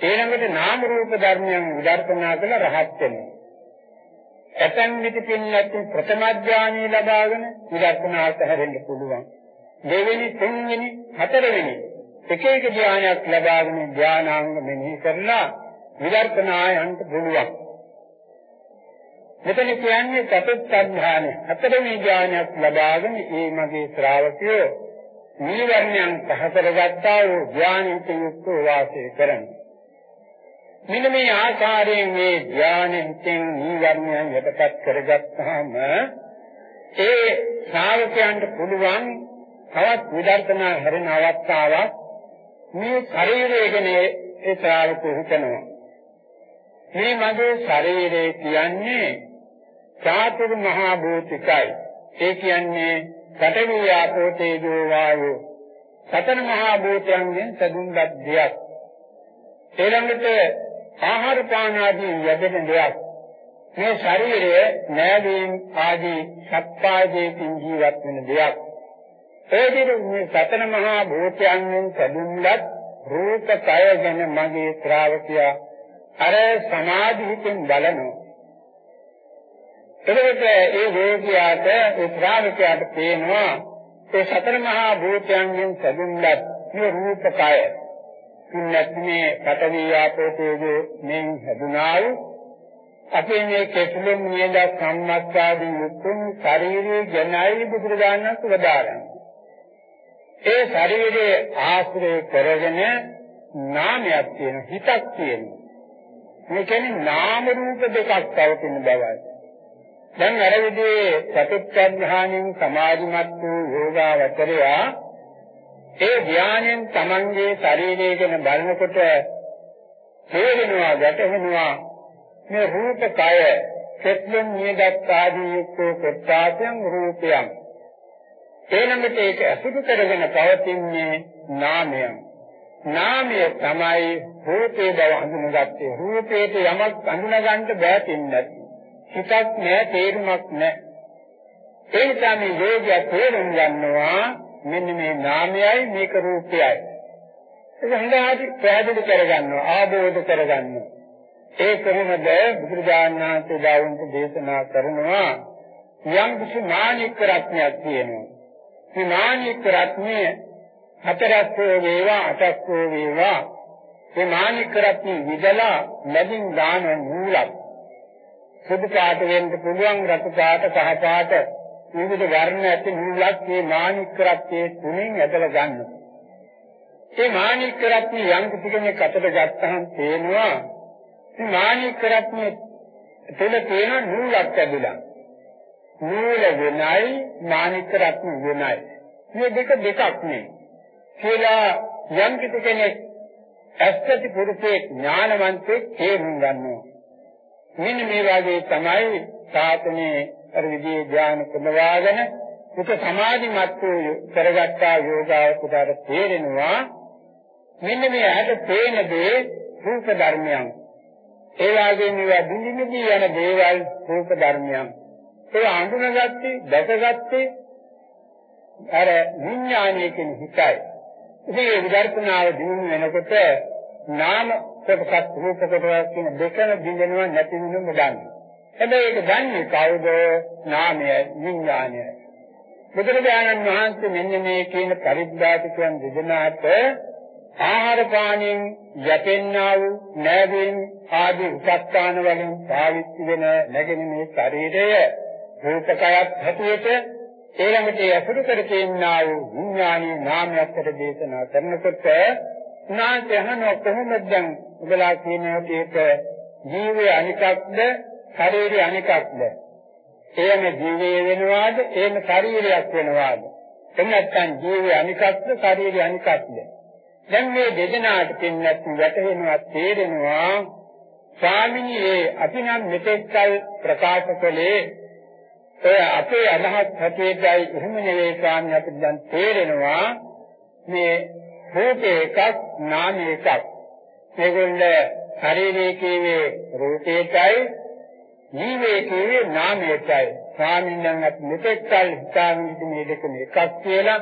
ඊළඟට නාම රූප ධර්මයන් විදර්ශනා කළ රහත් වෙනවා. ඇතන් විට පින්නත් ප්‍රථම ඥානීය ලබාගෙන විදර්ශනාට හැරෙන්න පුළුවන්. දෙවෙනි, තුන්වෙනි, හතරවෙනි එක එක ඥානයක් ලබාගෙන ඥානාංග මෙනෙහි කරලා විදර්ශනායන්ට පුළුවන්. මෙතන කියන්නේ චතුත් ඥාන හතරවෙනි ඥානයක් ලබාගෙන මේ මගේ ශ්‍රාවකයෝ නීවරණයන් පහ කරගත්තා වූ ඥානිත යුක්තව වාසය කරනවා. මෙන්න මේ ආකාරයෙන් මේ ඥානෙන් නීවරණයන් යටපත් කරගත්තාම ඒ ශ්‍රාවකයන්ට පුළුවන් තවත් විදර්ශනා හැරෙන අවස්ථාවක් මේ ශරීරය ගැන ඒ ශ්‍රාවකෝ හිතනවා. මේ මගේ ශරීරය කියන්නේ චාතුර් මහා භූතිකයි. ඒ කියන්නේ පඨවි ආපෝ තේජෝ වායෝ සතර මහා භූතයන්ගෙන් සදුන්ගත් දෙයක්. ඊළඟට ආහාර පාන ආදී යැදෙන දෙයක්. මේ ශරීරය නෑදීන් ආදී සත්පාදයෙන් ජීවත් වෙන දෙයක්. ඒ විදිහට මේ සතර මහා භූතයන්ගෙන් සදුන්ගත් රූප කය ගැන මගේ ශ්‍රාවකයා අර සමාධියෙන් බලනවා. එතකොට ඒ යෝගියාට ඒ ශ්‍රාවකයාට පේනවා ඒ සතර මහා භූතයන්ගෙන් සැදුම්ලත් මේ රූපකය. ඉන්නත්නේ පඨවි ආපෝ තේජෝ මෙන් හැදුනා වූ අපේ මේ කෙසලෙන් නියද සම්මස්කාදී යුක්තුන් ශරීරයේ ජනයි බුදුරජාණන් වදාරන්නේ. ඒ ශරීරයේ ආශ්‍රය කරගෙන නාමයක් තියෙන හිතක් තියෙනවා. මේ කියන්නේ නාම රූප දෙකක් පවතින බවයි. දැන් අර විදිහේ චතුත්ථඥානෙන් සමාධිමත් වූ යෝගාවචරයා ඒ ධානයෙන් තමන්ගේ ශරීරය ගැන බලනකොට තේරෙනවා ගැටහෙනවා. මේ රූප කය කෙත්ලෙන් නියදත් ආදී යුක්තෝ කොටාසයන් රූපයන්. එනමිට ඒක අසුදු කරගෙන පවතින්නේ නාමයන්. නාමය තමයි රූපේ බව හඳුනගත්තේ. රූපේට යමක් හඳුනගන්න බෑ තින්නේ හිතක් නෑ තේරුමක් නෑ. ඒ නිසා මේ යෝගය තේරුම් ගන්නවා මෙන්න මේ නාමයයි මේක රූපයයි. ඒක හඳාටි පැහැදිලි කරගන්නවා ආબોධ කරගන්නවා. ඒ කොහොමද බුදුරජාණන් වහන්සේ දාවුන්ට දේශනා කරනවා? යම් කිසි මානික රත්නයක් තියෙනවා. මේ මානික රත්නය හතරක් වේවා අටක් වේවා. මේ මානික රත්නය විදලා මැදින් දාන නූලක්. සුදු පාට වෙන්න පුළුවන් රතු පාට කහ පාට විවිධ වර්ණ ඇති නූලක් මේ මාණික් රත්යේ තුنين ඇදලා ගන්නවා. මේ මාණික් රත්නේ යම් කෙනෙක් අතට ගත්තහම පේනවා මේ මාණික් රත්නේ තුල තියෙන නූලක් ඇදලා. නූල වෙනයි මාණික් රත්න වෙනයි. මේ දෙක දෙකක් නේ. කියලා යම් කෙනෙක් ඇත්තටි පුරුෂේ ඥානවන්තේ තේරුම් ගන්නවා. මෙන්න මේ වාගේ තමයි සාතනේ අර විදිහේ ධ්‍යාන ප්‍රමවාගෙන උත සමාධිමත් වූ කරගත්තා යෝගාවචරයට තේරෙනවා මෙන්න මේ ඇහැට පේන දේ රූප ධර්මයන්. ඒ වගේම මේවා දිනිනදී යන දේවල් රූප ධර්මයන්. ඒ අඳුනගත්තේ, දැකගත්තේ අර විඥානයේ කියන හිතයි. ඉතින් ඒ විදර්ශනාව දිනු වෙනකොට නාම කොටසක් රූප කොටසක් කියන දෙකම දිනනවා නැති වෙනම දන්නේ. හැබැයි ඒක දන්නේ කවුද? නාමය, විඥානය. බුදුරජාණන් වහන්සේ මෙන්න මේ කියන පරිද්දාතිකයන් දෙදෙනාට ආහාර පානයෙන් යැපෙන්නා වූ නැවීම් ආදී උපස්ථාන වලින් පාවිච්චි වෙන නැගෙන මේ ශරීරය රූපකයක් හැටියට ඊළඟට අසුරු කර තියෙනා වූ විඥානීය නාමයකට දේශනා කරනකොට නාසය අහන කොහොමද දැන් ඔබලා කියන එක ජීවය අනිකක්ද ශරීරය අනිකක්ද? එයම ජීවය වෙනවාද එයම ශරීරයක් වෙනවාද? එහෙම නැත්නම් ජීවය අනිකක්ද ශරීරය අනිකක්ද? දැන් මේ දෙදෙනාට පින්නත් වැටහෙනවා තේරෙනවා ස්වාමිනේ අපි නම් මෙතෙක් කල ප්‍රකාශ කළේ ඔය අපේ අදහස් හැටියටයි. එහෙම නෙවෙයි ස්වාමීන් අපිට දැන් තේරෙනවා මේ රූපේ එකක් නාම එකක්. මේගොල්ල ශරීරයේ කියවේ රූපේටයි ජීවේ කියවේ නාමයටයි. ස්වාමීන් වහන්සේ අපි මෙතෙක් කල හිතාගෙන මේ දෙකම එකක් කියලා.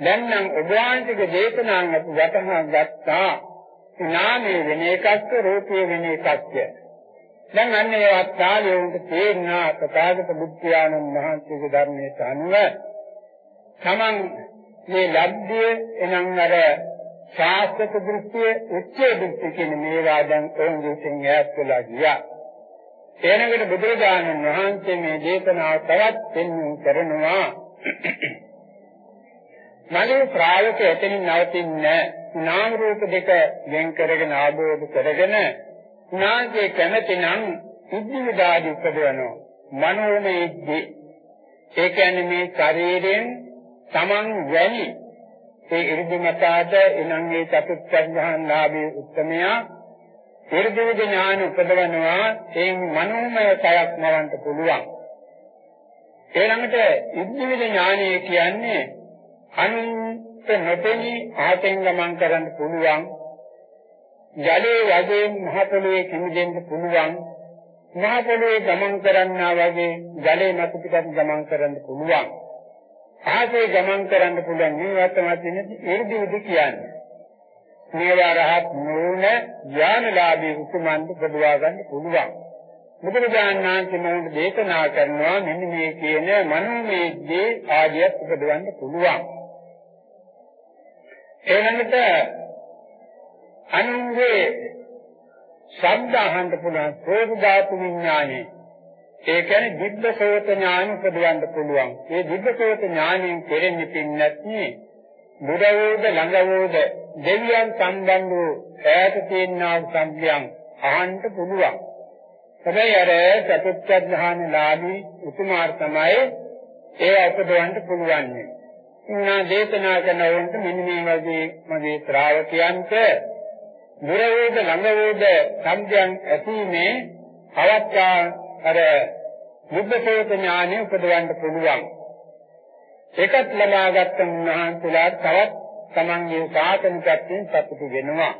දැන් නම් ඔබ වහන්සේගේ දේශනාන් අපි වටහා ගත්තා. නාමයේ වෙන එකක්ද රූපයේ වෙන එකක්ද? දැන් අන්න ඒවත් කාලේ උන්ට තේරෙනා තථාගත බුද්ධයාණන් වහන්සේගේ ධර්මයට අනුව තමන් මේ ලබ්ධිය එනම් අර ශාස්ත්‍ර දෘෂ්ටිය උච්ච දෘෂ්ටි කියන මේවා දැන් ඔවුන්ගෙන් ඈත් වෙලා ගියා. එනකට බුදුරජාණන් වහන්සේ මේ දේශනාව තවත් පෙන්වු කරනවා. මගේ ශ්‍රාවක එතනින් නවතින්නේ නාම රූප දෙක වෙන් කරගෙන ආબોධ කරගෙන නාගේ කැමැති නම් සිද්ධි විදාදී උපදවනවා. මනෝමය ඉද්දී. ඒ කියන්නේ මේ ශරීරයෙන් Taman වැනි ඒ ඉර්ධිමතාද එනම් මේ චතුත්ථඥානලාභී උත්තමයා ඉර්ධිවිද ඥාන උපදවනවා ඒ මනෝමය කයක් නවන්න පුළුවන්. ඊළඟට ඉර්ධිවිද ඥානය කියන්නේ අනුන්ට නොපෙනී ආතෙන් ගමන් කරන්න පුළුවන් ජලයේ වගේ මහ පොළොවේ කිමිදෙන්න පුළුවන් මහ පොළොවේ ගමන් කරන්නා වගේ ජලයේ මත පිටත් ගමන් කරන්න පුළුවන් ආසේ ගමන් කරන්න පුළුවන් මේවා තමයි තියෙන්නේ ඉර්ධිවිද කියන්නේ. මේවා රහත් නෝන ඥානලාභී උතුමන්ට බදවා ගන්න පුළුවන්. බුදුරජාණන් වහන්සේ මොහොත දේශනා කරනවා මෙන්න මේ කියන මනෝමය දේ ආදියත් උපදවන්න පුළුවන්. ඊළඟට අනුන්ගේ ශබ්ද අහන්න පුළුවන් සෝධ ධාතු විඥානෙ ඒ කියන්නේ දිබ්බසෝත ඥාන උපදවන්න පුළුවන්. ඒ දිබ්බසෝත ඥානයෙන් කෙරෙන්නේ පින්නත් නේ බුදවෝද ළඟවෝද දෙවියන් සම්බන්ධ වූ ඈත තියෙනා සම්භයන් අහන්න පුළුවන්. හැබැයි අර චතුත්ථ ඥානලාභී උතුමාර තමයි ඒ උපදවන්න පුළුවන්. නේ උනා දේශනා කරන වුන්ට මෙන්න මේ වගේ මගේ ශ්‍රාවකයන්ට දුර වේද ළඟ වේද සම්යන් ඇසීමේ අවස්ථා අර බුද්ධසෝත ඥානෙ උපදවන්න පුළුවන්. ඒකත් ලබාගත් මහන්සලා තවත් තමන්ගේ සාසන පැත්තෙන් සතුටු වෙනවා.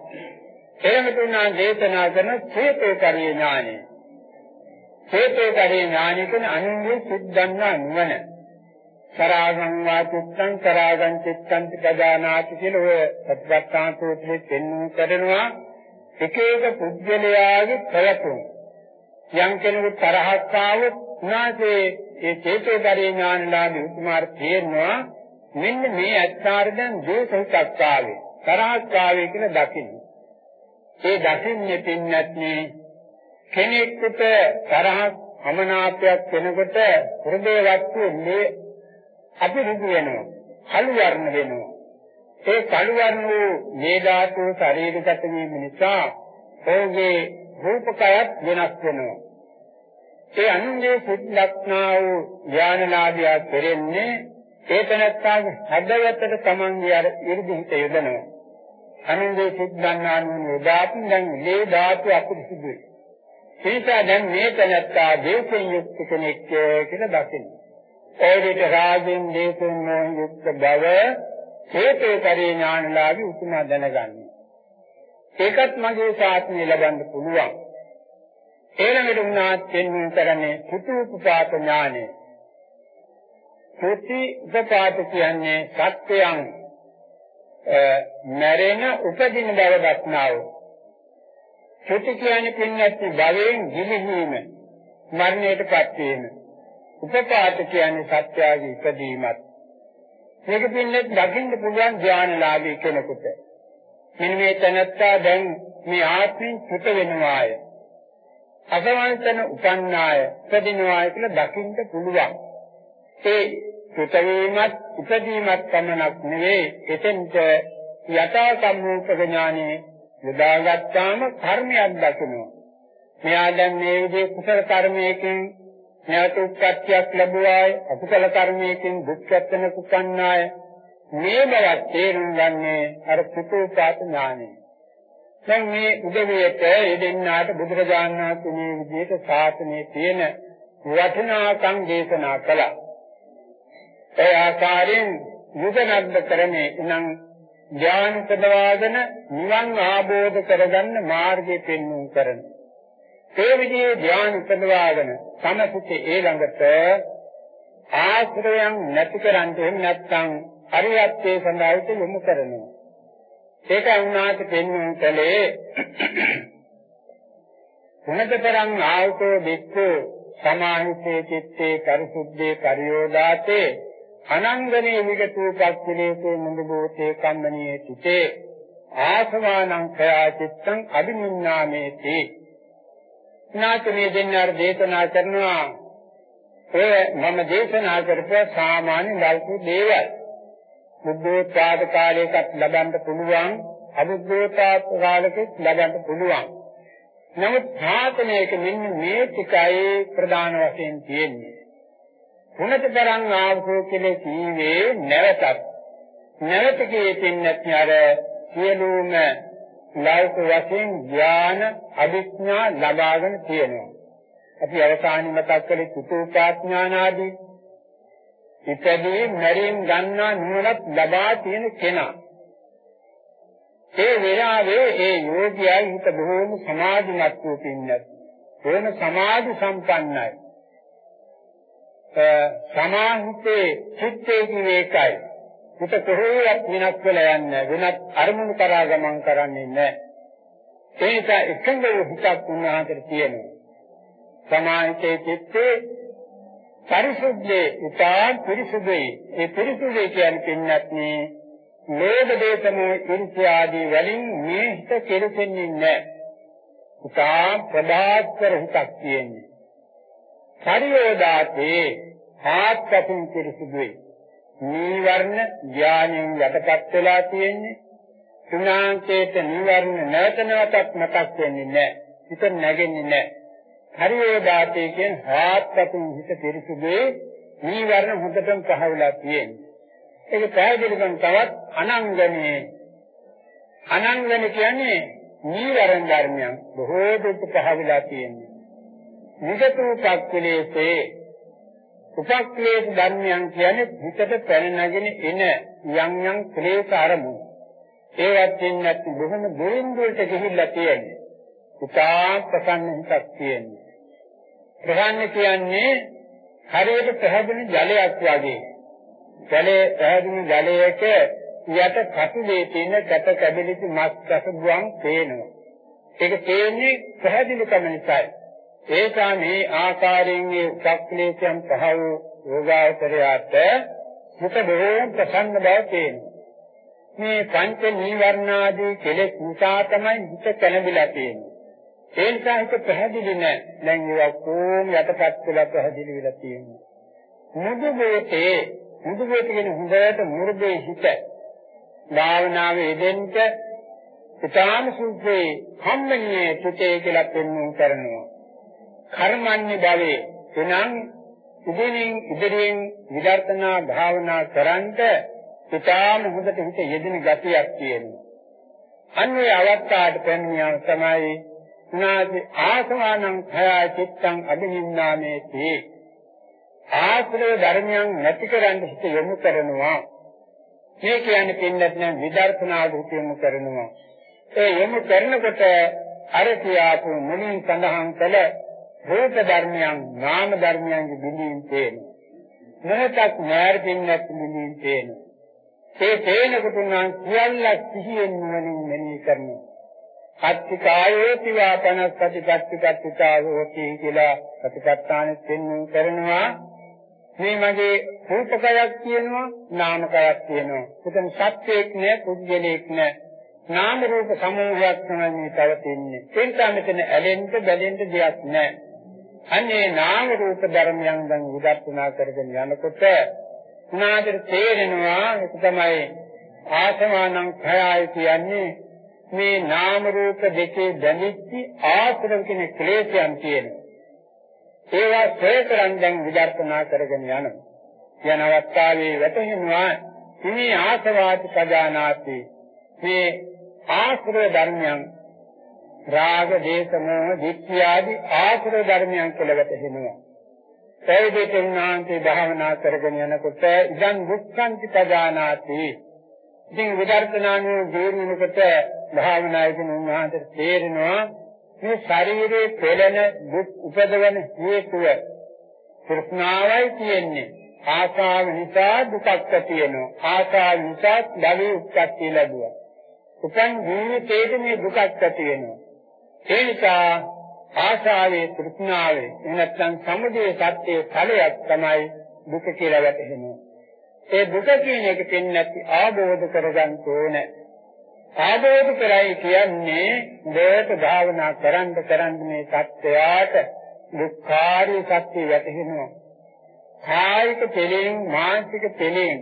එහෙම තුනා දේශනා කරන චේතෝකරිය ඥානෙ. චේතෝකරිය ඥානෙ කියන අනුන්ගේ සිද්ධාන්නා නුවණ. සරාගං වා චිත්තං සරාගං චිත්තං පදානාති කියලා ඔය සත්‍යත්තාන් සූත්‍රයේ පෙන්වු කරනවා එක එක පුද්ගලයාගේ ප්‍රයත්න යම් කෙනෙකුට තරහක් ආවොත් උනාසේ ඒ චේතෝදරේ ඥානලාභී උතුමාර තේරෙනවා මෙන්න මේ අත්කාර දැන් දෝෂයක් ආවේ තරහක් ආවේ කියලා දකින්න ඒ දකින්නේ පින්නත් නේ කෙනෙකුට තරහක් අමනාපයක් වෙනකොට හෘදේ වස්තුවේ අභිරුද්ධ වෙනවා. කළු වර්ණ වෙනවා. ඒ කළු වර්ණ වූ මේ ධාතු ශරීරගත වීම නිසා ඔහුගේ රූපකයත් වෙනස් වෙනවා. ඒ අනුන්ගේ සිත් ලක්නා වූ ඥානලාභය කෙරෙන්නේ ඒ තනත්තාගේ හදවතට තමන්ගේ අර ඉර්ධිත යොදනවා. අනුන්ගේ සිත් ගන්නානුන් යොදාපින් දැන් මේ ධාතු අපිරිසිදුයි. ඒ නිසා දැන් මේ තනත්තා දේශයෙන් යුක්ත කෙනෙක් කියලා දකින්න. ඒවිත රාගෙන් දේශෙන් යුක්ත බව හේතේ පරිඥානලාභී උතුමා දැනගන්නේ. ඒකත් මගේ සාත්මය ලබන්න පුළුවන්. ඊළඟට උනාත් පෙන්වන්න කරන්නේ පුතුපපාත ඥානය. පුති උපපාත කියන්නේ සත්‍යයන් මැරෙන උපදින බව දක්නා වූ. පුති කියන්නේ පින්නත් භවයෙන් ගිලිහීම මරණයටපත් වීම. උපපාත කියන්නේ සත්‍යයේ ඉපදීමත්. මේක පින්නත් දකින්න පුළුවන් ඥානලාභී කෙනෙකුට. මෙන්න මේ තනත්තා දැන් මේ ආත්මින් චුත වෙනවාය. අසවන්තන උපන්නාය උපදිනවාය කියලා දකින්න පුළුවන්. ඒ චුත වීමත් ඉපදීමත් පමණක් නෙවෙයි එතෙන්ට යථා සම්මූප ඥානෙ යොදාගත්තාම කර්මයක් දකිනවා. මෙයා දැන් මේ විදිහේ කුසල කර්මයකින් නැවත උත්පත්තියක් ලැබුවාය අකුසල කර්මයකින් දුක් ඇත්තන කුකන්නාය මේ බවත් තේරුම් ගන්නේ අර පුතුපාත ඥානෙ. දැන් මේ උදවියට යෙදෙන්නාට බුදුරජාණන් වහන්සේ මේ විදිහට ශාසනයේ තියෙන වටිනාකම් දේශනා කළා. ඒ ආකාරයෙන් යුගනද්ද කරන්නේ නම් ඥාන සදවාගෙන නිවන් ආબોධ කරගන්න මාර්ගය පෙන්වුම් කරනවා. ඒ විදිහේ ධ්‍යාන උපදවාගෙන සමසිතේ ඊළඟට ආශ්‍රයයන් නැති කරන්ට එහෙම නැත්නම් අරියත්යේ සඳහාට යොමු කරනවා. ඒක උනාට පෙන්වන කලේ උනතරං ආයතෝ බික්ඛු සමාහිතේ චිත්තේ කරිසුද්ධේ පරියෝදාතේ අනංගනේ විගතෝ පක්ඛලේකේ මුඳ භූතේ කම්මනීයේ චිතේ ආසවානං khයා චිත්තං අභිනින්නාමේති නාතමේ දෙන්නාර දේශනා කරනවා. ඒ මම දේශනා කරපු සාමාන්‍ය ලෞකික දේවල්. බුද්ධෝත්පාද කාලයකට ලබන්න පුළුවන් අබුද්ධෝත්පාද කාලෙකත් ලබන්න පුළුවන්. නමුත් ඝාතනයක මෙන්න මේ ටිකයි ප්‍රධාන වශයෙන් තියෙන්නේ. ගුණතරං ආවෝ කියලා කීවේ නැවතත්. නැවත කියෙන්නේ අර සියලුම ලෞකික වශයෙන් ඥාන අභිඥා ලබාගෙන තියෙනවා. අපි අවසානයේ මතක් කළේ කුතුපාඥාන ආදී ඉතදී මරින් ගන්නා නුවණක් ලබා තියෙන කෙනා. ඒ වෙලාවේ ඒ යෝගියා හිත බොහෝම සමාධිමත් වූ පින්නත්. එවන සමාධි සම්පන්නයි. සමාහිතේ චිත්තේ කිවේකයි. හිත කොහොමවත් වෙනස් වෙලා යන්නේ වෙනත් අරමුණු කරා ගමන් කරන්නේ නැහැ. ඒ නිසා එකඟ වූ හිතක් උන්වහන්සේට තියෙනවා. සමාහිතේ චිත්තේ පරිසුද්ධේ උපාන් පිරිසුදුයි. ඒ පිරිසුදුයි කියන්නේ පින්නත් නේ ලෝභ දේශමෝ ඉරිසිය ආදී වලින් මේ හිත කෙරෙන්නේ නැහැ. උපාන් ප්‍රබාස්කර හිතක් තියෙන්නේ. පරියෝදාතේ ආත්පසින් පිරිසුදුයි. නීවරණ ඥාණයෙන් යටපත් වෙලා තියෙන්නේ තුනාංකේත නීවරණ නැවත නැවතත් මතක් වෙන්නේ නැහැ හිත නැගෙන්නේ නැහැ හරියෝදාතේ කියන හාත්පසින් හිත පිරිසුදුයි නීවරණ හොඳටම පහවලා තියෙන්නේ ඒක පැහැදිලිකම් තවත් අනංගනේ අනංගන කියන්නේ නීවරණ ධර්මයන් බොහෝ දුක් පහවලා තියෙන්නේ නිගතෝ පක්ඛලේසේ උපක්ලේශ ධර්මයන් කියන්නේ හිතට පැන නැගෙන එන යම් යම් ක්ලේශ අරමුණු. ඒවත් ඉන්නත් බොහොම දෙයින් වලට ගිහිල්ලා තියෙන්නේ. උපා ප්‍රසන්න හිතක් තියෙන්නේ. ප්‍රසන්න කියන්නේ හරියට පැහැදිලි ජලයක් වගේ. ජලයේ පැහැදිලි ජලයක යට කටුලේ තියෙන කැට කැබිලිති මස් කසුබුවන් පේනවා. ඒක තේන්නේ පැහැදිලිකම නිසායි. ඒකා මේ ආකාරයෙන් මේ උපක්ලේශයන් පහ වූ යෝගාවචරයට හිත බොහෝම ප්‍රසන්න බව තේනවා. මේ පංච නීවරණාදී කෙලෙස් නිසා තමයි හිත කැළඹිලා තියෙන්නේ. ඒ නිසා හිත පැහැදිලි නැහැ. දැන් ඒවා කොහොම යටපත් වෙලා පැහැදිලි වෙලා තියෙන්නේ. මුදු වේතේ මුදු වේත කියන හොඳට මු르දේ හිත භාවනාවේ යෙදෙන්න ඉතාම සුද්ධේ කම්මන්නේ චුතේ කියලා පෙන්වන්න කරනවා. කර්මන්නේ භවයේ එනම් ඉදිරියෙන් ඉදිරියෙන් විදර්ශනා භාවනා කරන්ට ඉතාම හොඳට හිත යෙදෙන ගතියක් තියෙනවා. අන්නේ අවස්ථාවට පැමිණියම තමයි නාති ආසවානං khaya චිත්තං අභිනින්නාමේති ආශ්‍රය ධර්මයන් නැති කරන්න හිත යොමු කරනවා මේ කියන්නේ පින්නත් නම් විදර්ශනාවට හිත යොමු කරනවා ඒ යොමු කරනකොට අර කියාපු මුලින් සඳහන් කළ රූප ධර්මයන් නාම ධර්මයන්ගේ බිඳීම් තේනවා. මොහොතක් නෑර පින්නත් බිඳීම් තේනවා. ඒ තේනකොට නම් සියල්ල සිහියෙන් නුවණින් මෙනෙහි කරනවා. අත්තිකායෝති වාපනස්සති පත්තිපත්තිතාවෝති කියලා ප්‍රතිපත්තානෙත් පෙන්වන්න කරනවා. මේ මගේ රූපකයක් තියෙනවා නාමකයක් තියෙනවා. එතන සත්‍යයක් නෑ පුද්ගලයෙක් නෑ. නාම රූප සමූහයක් තමයි මේ පවතින්නේ. ඒ නිසා මෙතන ඇලෙන්න බැලෙන්න දෙයක් නෑ. අන්නේ නාම රූප ධර්මයන් දැන් විදර්ශනා කරගෙන යනකොට උනාදර තේරෙනවා ඒක තමයි ආසමානං khයයි කියන්නේ මේ නාම රූප දෙකේ දැනිච්ච ආශ්‍රව කියන ක්ලේශයන් තියෙනවා. ඒවා ශ්‍රේකරන් දැන් විදර්ශනා කරගෙන යනවා. යන අවස්ථාවේ වැටහෙනවා මේ ආසවාති පජානාති මේ ආශ්‍රව ධර්මයන් රාග දේශ මොහ ditthි ආදී ආශ්‍රව ධර්මයන් කියලා වැටහෙනවා. පැවිදිට උන්වහන්සේ භාවනා කරගෙන යනකොට ඉදන් දුක්ඛන්ති පජානාති. ඉතින් විදර්ශනානුව ජීවිනකොට භාවනායකින් උන්වහන්සේට තේරෙනවා මේ ශරීරයේ පෙළෙන දුක් උපදවන හේතුව තෘෂ්ණාවයි තියෙන්නේ. ආශාව නිසා දුකක් ඇති වෙනවා. ආශාව නිසා ධවි උත්පත්ති ලැබුවා. උපන් ජීවිතේදී මේ දුකක් ඇති වෙනවා. ඒ නිසා ආශාවේ තෘෂ්ණාවේ එනත්තම් සමුදේ සත්‍යයේ ඵලයක් තමයි දුක කියලා වැටහෙනවා. ඒ දුක කියන එක පින්නත් ආબોධ කරගන්න ඕනේ. ආબોධ කරයි කියන්නේ දෙයට භාවනා කරන්න කරන්න මේ සත්‍යයට දුක්ඛාරී සත්‍ය වැටහෙනවා. කායික පෙළෙන් මානසික පෙළෙන්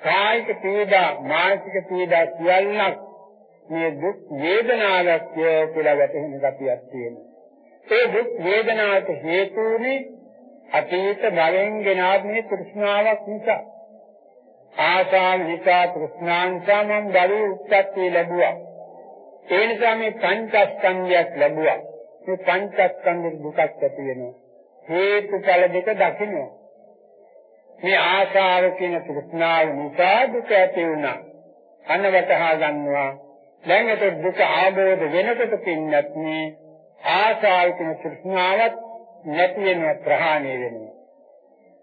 කායික පීඩා මානසික පීඩා සියල්ලක් මේ දුක් වේදනාවක් කියලා වැටහෙන ගතියක් තියෙනවා. ඒ දුක් වේදනාවට හේතුුනේ අතීත භවෙන් ගෙනාව මේ තෘෂ්ණාවක් නිසා. ආශාව නිසා තෘෂ්ණාන් නිසා මම බැරි උත්පත්ති ලැබුවා. ඒ නිසා මේ පංචස්කන්ධයක් ලැබුවා. මේ පංචස්කන්ධෙ දුකක් ඇති වෙනවා. හේතුඵල දෙක දකින්නවා. මේ ආශාව කියන තෘෂ්ණාව නිසා දුක ඇති වුණා. අනවතහා ගන්නවා. දැන් ඒක දුක ආબોධ වෙනකොට පින්නත් මේ ආශාව කියන තෘෂ්ණාවත් නැති වෙනවා ප්‍රහාණය වෙනවා.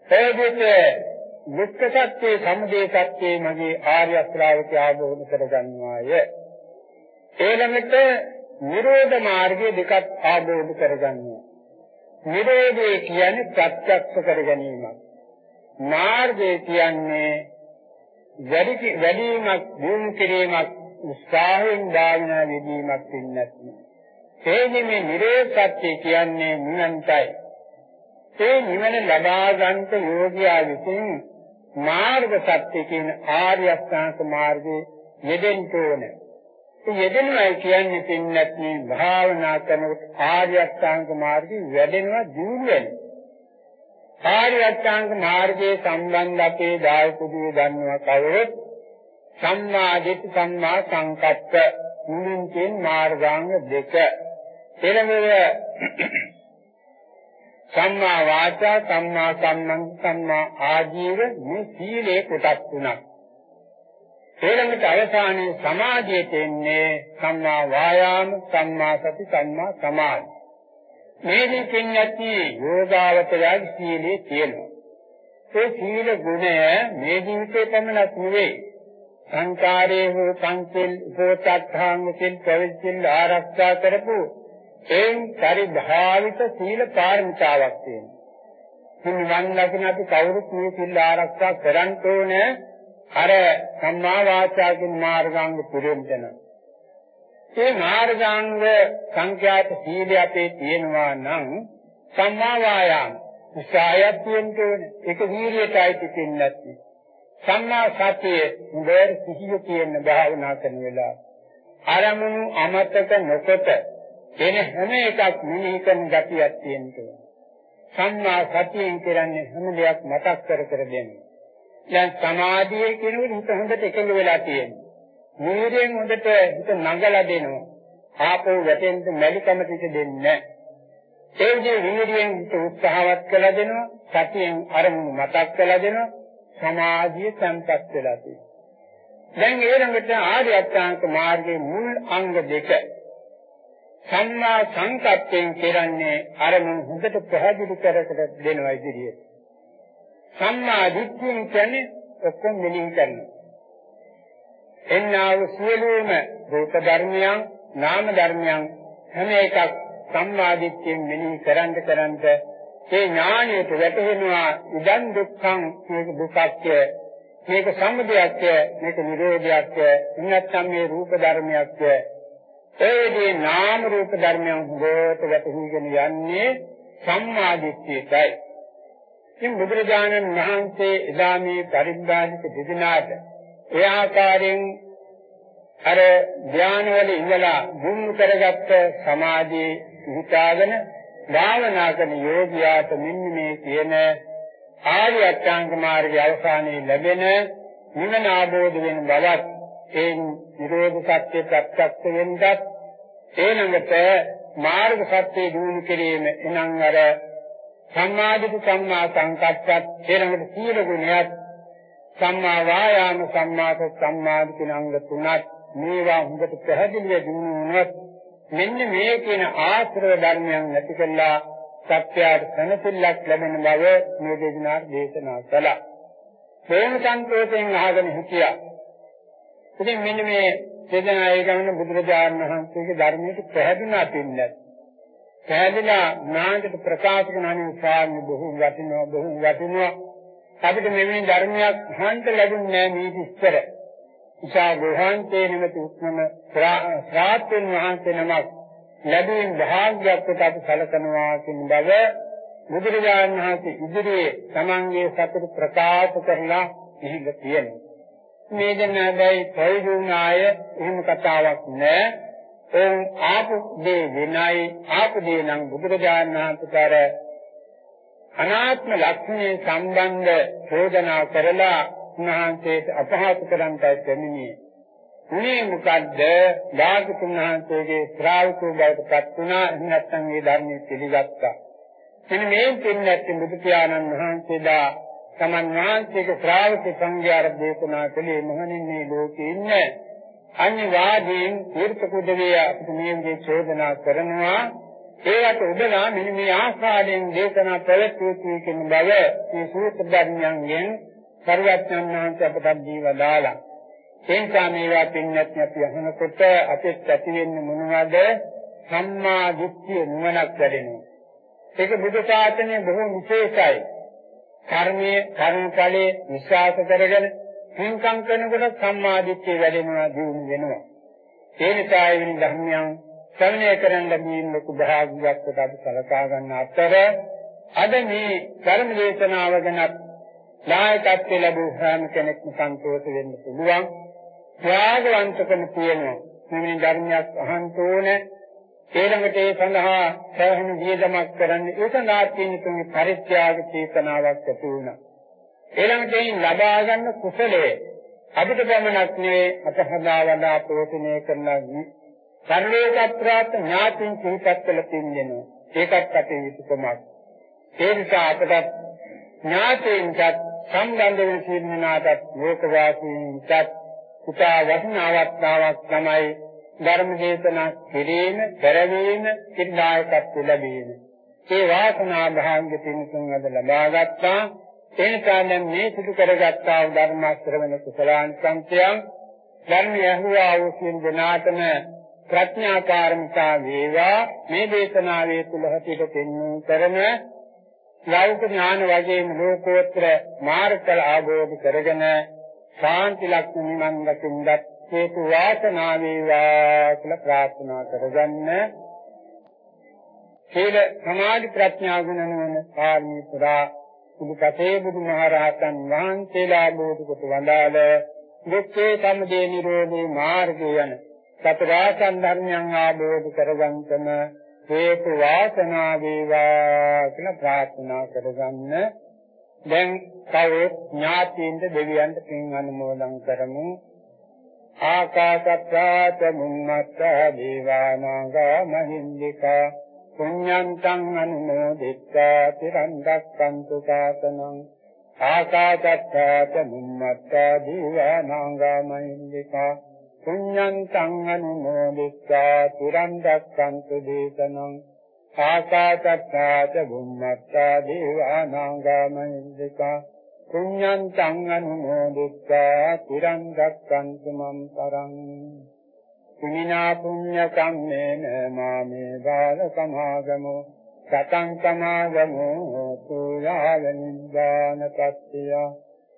ඒ විදිහට දුක්ඛ සත්‍ය, සමුදය සත්‍ය මගේ ආර්ය ශ්‍රාවකය ආબોධ කරගන්නවාය. ඊළඟට නිරෝධ මාර්ගය දෙකක් ආબોධ කරගන්නවා. නිරෝධය කියන්නේ ප්‍රත්‍යක්ෂ කර ගැනීමක්. මාර්ගය කියන්නේ වැඩි වැඩිමක් දියුණු කිරීමක් උත්සාහයෙන් දාන විදීමක් වෙන්නත්. ඒ මේ නිරෝධ සත්‍ය කියන්නේ නිවන්තයි. ඒ නිවන ලබා ගන්නට යෝගියා විසින් මාර්ග සත්‍ය කියන ආර්ය අෂ්ටාංග මාර්ගයේ යෙදෙන්න ඕනේ. ඒ යෙදෙනවා කියන්නේ පින්නත් මේ භාවනා කරනකොට ආර්ය අෂ්ටාංග මාර්ගය වැඩෙනවා දියුණු වෙනවා. ආර්ය අෂ්ටාංග මාර්ගයේ සම්බන්ධ අපේ දායකදී දන්නවා කවුරුත් සම්මා දිට්ඨි සම්මා සංකප්ප මුලින් කියන මාර්ගාංග දෙක. එළමෙල සම්මා වාචා සම්මා කම්මන්ත සම්මා ආජීව මේ සීලේ කොටස් තුනක්. ඊළඟට අවසානයේ සමාධියට එන්නේ සම්මා වායාම සම්මා සති සම්මා සමාධි. මේ දෙකෙන් ඇති යෝගාවචරයේ සීලේ තියෙනවා. ඒ සීල ගුණය මේ ජීවිතේ පමණක් නෙවෙයි. සංකාරයේ හෝ පංචෙල් උපෝතත්ථාංග සිල් පැවිදිල් ආරක්ෂා කරපු එයින් පරිභාවිත සීල පාරමිතාවක් තියෙනවා. නිවන් ලකින අපි කවුරුත් මේ සීල ආරක්ෂා කරන්න ඕනේ. අර සම්මා වාචාකින් මාර්ගාංග පුරෙන්න. මේ මාර්ගාංග සංඛ්‍යාත සීලය අපේ තියෙනවා නම් සම්මා වායාම උසායත් තියෙන්න ඕනේ. ඒක වීර්යයටයි තින්නේ සම්මා සතිය උඹේ සිහිය කියන භාවනා කරන වෙලාව. අරමුණු අමතක නොකොට එන හැම එකක් මෙනෙහි කරන ගතියක් තියෙනවා. සම්මා සතියෙන් කරන්නේ හැම දෙයක් මතක් කර කර දෙන්නේ. දැන් සමාධියේ කියනකොට හිත හොඳට එකඟ වෙලා තියෙනවා. වීර්යයෙන් හොඳට හිත නඟලා දෙනවා. ආපෝ වැටෙන්න මැලිකම ටික දෙන්නේ නැහැ. ඒ විදිහේ වීර්යයෙන් හිත උත්සාහවත් කළා දෙනවා. සතියෙන් අරමුණු මතක් කළා දෙනවා. සමාධිය සංකප්ප වෙලා තියෙනවා. දැන් ඊළඟට ආර්ය අෂ්ටාංග මාර්ගයේ මුල් අංග දෙක සම්මා සංකප්පයෙන් කරන්නේ අරමුණු හොඳට පැහැදිලි කර කර දෙනවා ඉදිරියට. සම්මා දිට්ඨියෙන් කියන්නේ ඔක්කොම මෙලින් කරනවා. එන්නා වූ සියලුම රූප ධර්මයන්, නාම ධර්මයන් හැම එකක් සම්මා දිට්ඨියෙන් මෙලින් කරන්ද කරන්ද ඒ ඥානයට වැටහෙනවා ඉදන් දුක්ඛං මේක දුක්ඛය මේක සම්මුතියක්ය මේක නිරෝධයක්ය නැත්නම් මේ රූප ධර්මයක්ය ඒදී නාම රූප ධර්මයන් හොඳට වැටහිගෙන යන්නේ සම්මාදිට්ඨියයි. ඉතින් බුදුරජාණන් වහන්සේ එදා මේ පරිබ්‍රාජික දෙදෙනාට ඒ ආකාරයෙන් අර ධානවල ඉඳලා දුන්නු කරගත්ත සමාධියේ හිතාගෙන භාවනා කරන යෝගියාට මෙන්න මේ කියන ආර්ය අෂ්ටාංග මාර්ගයේ අවසානයේ ලැබෙන නිවන ආબોධ වෙන බවත් ඒ නිරෝධ සත්‍ය ප්‍රත්‍යක්ෂ වෙන්නත් ඊළඟට මාර්ග සත්‍ය දිනු කිරීම එනම් අර සම්මාදිත සම්මා සංකප්පත් ඊළඟට සීල ගුණයත් සම්මා වායාම සම්මාස සම්මාදි කියන අංග තුනත් මේවා හොඳට පැහැදිලිව දිනු වුණොත් මෙන්න මේ කියන ආශ්‍රව ධර්මයන් නැති කළා සත්‍යයට සනසිල්ලක් ලැබෙන බව මේ දෙදෙනා දේශනා කළා. ප්‍රේම සංකේතයෙන් අහගෙන හිටියා. ඉතින් මෙන්න මේ දෙදෙනා ඒ ගමන බුදුරජාණන් වහන්සේගේ ධර්මයට පැහැදුනා පින්නත්. පැහැදිලා නාගට ප්‍රකාශ කරන අනුසාරණ බොහෝ වටිනවා බොහෝ වටිනවා. අපිට මෙවැනි ධර්මයක් අහන්න ලැබුණේ නැහැ මේ ඉස්සර. ඉසා ගෝහන්තේ නිමති උත්මම ශ්‍රාත්තුන් වහන්සේ නමක් ලැබීම් භාග්‍යයක් කොට අපි සැලකනවා කියන බව බුදුරජාණන් වහන්සේ ඉදිරියේ තමන්ගේ සතුට ප්‍රකාශ කරලා ඉහිල තියෙනවා. මේ දෙන්නයි ප්‍රයෝජනාය එහෙම කතාවක් නෑ. ඒ ආපු දේ වෙනයි ආපු දේ නම් බුදුරජාණන් වහන්සේතර අනාත්ම ලක්ෂණය සම්බන්ධ චෝදනා කරලා උන්වහන්සේට අපහාස කරන්නයි දෙන්නේ. උනේ මොකද්ද? දාගතුන් වහන්සේගේ ශ්‍රාවකෝ බවට පත් වුණා. නැත්නම් මේ ධර්මයේ පිළිගත්තා. එන්න මේ පින්නත් බුදු පියාණන් වහන්සේලා තමන් වහන්සේගේ ශ්‍රාවක සංඝයාර දේශනා කළේ මොහොනින් මේ ලෝකේ ඉන්න අනිවාදීන් තීර්ථ කුඩවේ අපිට මේ විදිහේ චෝදනා කරනවා ඒකට උදලා මෙන්න මේ ආකාරයෙන් දේශනා පැවැත්වුවේ කියන බව මේ සූත්‍ර ධර්මයන්ගෙන් සර්වඥාන් වහන්සේ අපට දීවදාලා එනිසා මේවා පින්නත් අපි අහනකොට අපිට ඇති වෙන්නේ මොනවද? සම්මා දිට්ඨිය නුවණක් වැඩෙනවා. ඒක බුදු ශාසනය බොහෝ විශේෂයි. කර්මයේ කර්මඵලයේ විශ්වාස කරගෙන හිංකම් කරනකොට සම්මා දිට්ඨිය වැඩෙනවා දිනු වෙනවා. ඒ නිසා වෙන ධර්මයන් ශ්‍රවණය කරන්න ලැබීම ලොකු භාග්‍යයක් කොට අපි සලකා ගන්න අතර අද මේ ධර්ම දේශනාව ගැන නායකත්වයේ ලැබූ හැම කෙනෙක්ම සන්තෝෂ වෙන්න පුළුවන්. ත්‍යාගවන්තකම තියෙනවා. මෙවැනි ධර්මයක් අහන්න ඕන. ඊළඟට ඒ සඳහා සෑහෙන වියදමක් කරන්න ඒ සඳහා තියෙන තුන්ගේ පරිත්‍යාග චේතනාවක් ඇති වුණා. ඊළඟට ඒ ලබා ගන්න කුසලයේ අපිට පමණක් නෙවෙයි අතහදා වඩා පෝෂණය කරන සර්වේ සත්‍රාත් ඥාතින් කිහිපත් කළ තින්දෙනවා. ඒකත් අපේ යුතුයකමක්. ඒ නිසා අපට ඥාතීන්ට සම්බන්ධ වෙන සින්නාටත් ලෝකවාසීන්ටත් උතා වටිනාවක් තමයි ධර්ම දේශනා කිරීම, කරවීම, කිර්දායකත්ව ලැබීම. ඒ වාසනා භාග්‍ය පිණිසුන් අද ලබා ගත්තා. ඒ නිසා දැන් මේ සිදු කරගත්තා වූ ධර්ම ශ්‍රවණ කුසලාන් සංඛ්‍යයන් ධර්ම යහුවා වූ සින් දනාතම ප්‍රඥා කාර්මිකා වේවා මේ දේශනාවේ තුල හිතට පෙන්වන කරන ලෞකික ඥාන වගේම ලෝකෝත්තර මාර්ගඵල ආબોධ කරගෙන ශාන්ති ලක්ෂණ නිවන් දකින්නත් හේතු වාසනා වේවා කියලා ප්‍රාර්ථනා කරගන්න. සීල සමාධි ප්‍රඥා ගුණ නුවණ පාරමී පුරා බුදුපතේ බුදුමහරහතන් වහන්සේලා බෝධි කොට වදාළ දුක්ඛේ සමුදය නිරෝධේ මාර්ගය යන සතරාසන් ධර්මයන් ආબોධ කරගන්නම හේතු වාසනා වේවා කියලා ප්‍රාර්ථනා කරගන්න. දැන් කවුරුත් ඥාතීන්ට දෙවියන්ට පින් අනුමෝදන් කරමු ආකාශත්තාච බුම්මත්තා දේවානාගා මහින්దికා පුඤ්ඤන්තං අනුමෝදිත්වා තිරන් දක්ඛන්තු සාසනං ආකාශත්තාච බුම්මත්තා දේවානාගා මහින්దికා පුඤ්ඤන්තං අනුමෝදිත්වා තිරන් දක්ඛන්තු දේශනං ආකාශත්තාච බුම්මත්තා දේවානාගා මහින්దికා දීවානාංගාමහින්దికා පුඤ්ඤන්තං අනුමෝදිත්වා පුරන් දක්ඛන්තු මම් පරං පුඤ්ඤා පුඤ්ඤ කම්මේන මාමේ බාල සමාගමෝ සතං සමාගමෝ තුයාවනින්දාන පත්තිය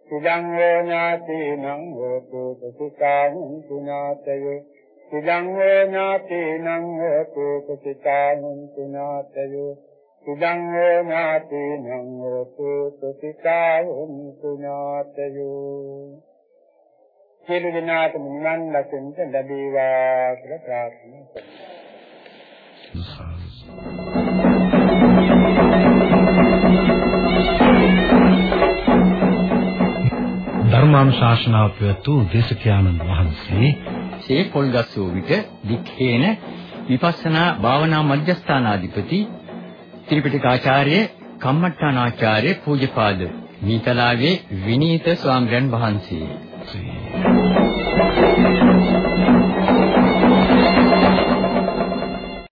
සුදං වේ ඥාතිනං හෝතු සුඛාං පුනාතයෝ සුදං වේ ඥාතිනං හෝතු සුඛාං පුනාතයෝ සුදං වේ ඥාතිනං හෝතු සුඛාං පුනාතයෝ සියලු දෙනාටම නිවන් ලැබෙන්න ලැබේවා කියලා ප්‍රාර්ථනා කරනවා. ධර්මානුශාසනාව පැවතු දේශකයාණන් වහන්සේ සේ පොල්ගස්සෝ විට දික්හේන විපස්සනා භාවනා මධ්‍යස්ථානාධිපති ත්‍රිපිටක ආචාර්ය කම්මට්ටාන ආචාර්ය පූජ්‍යපාද මීතලාවේ විනීත ස්වාමීන් වහන්සේ. Thank you.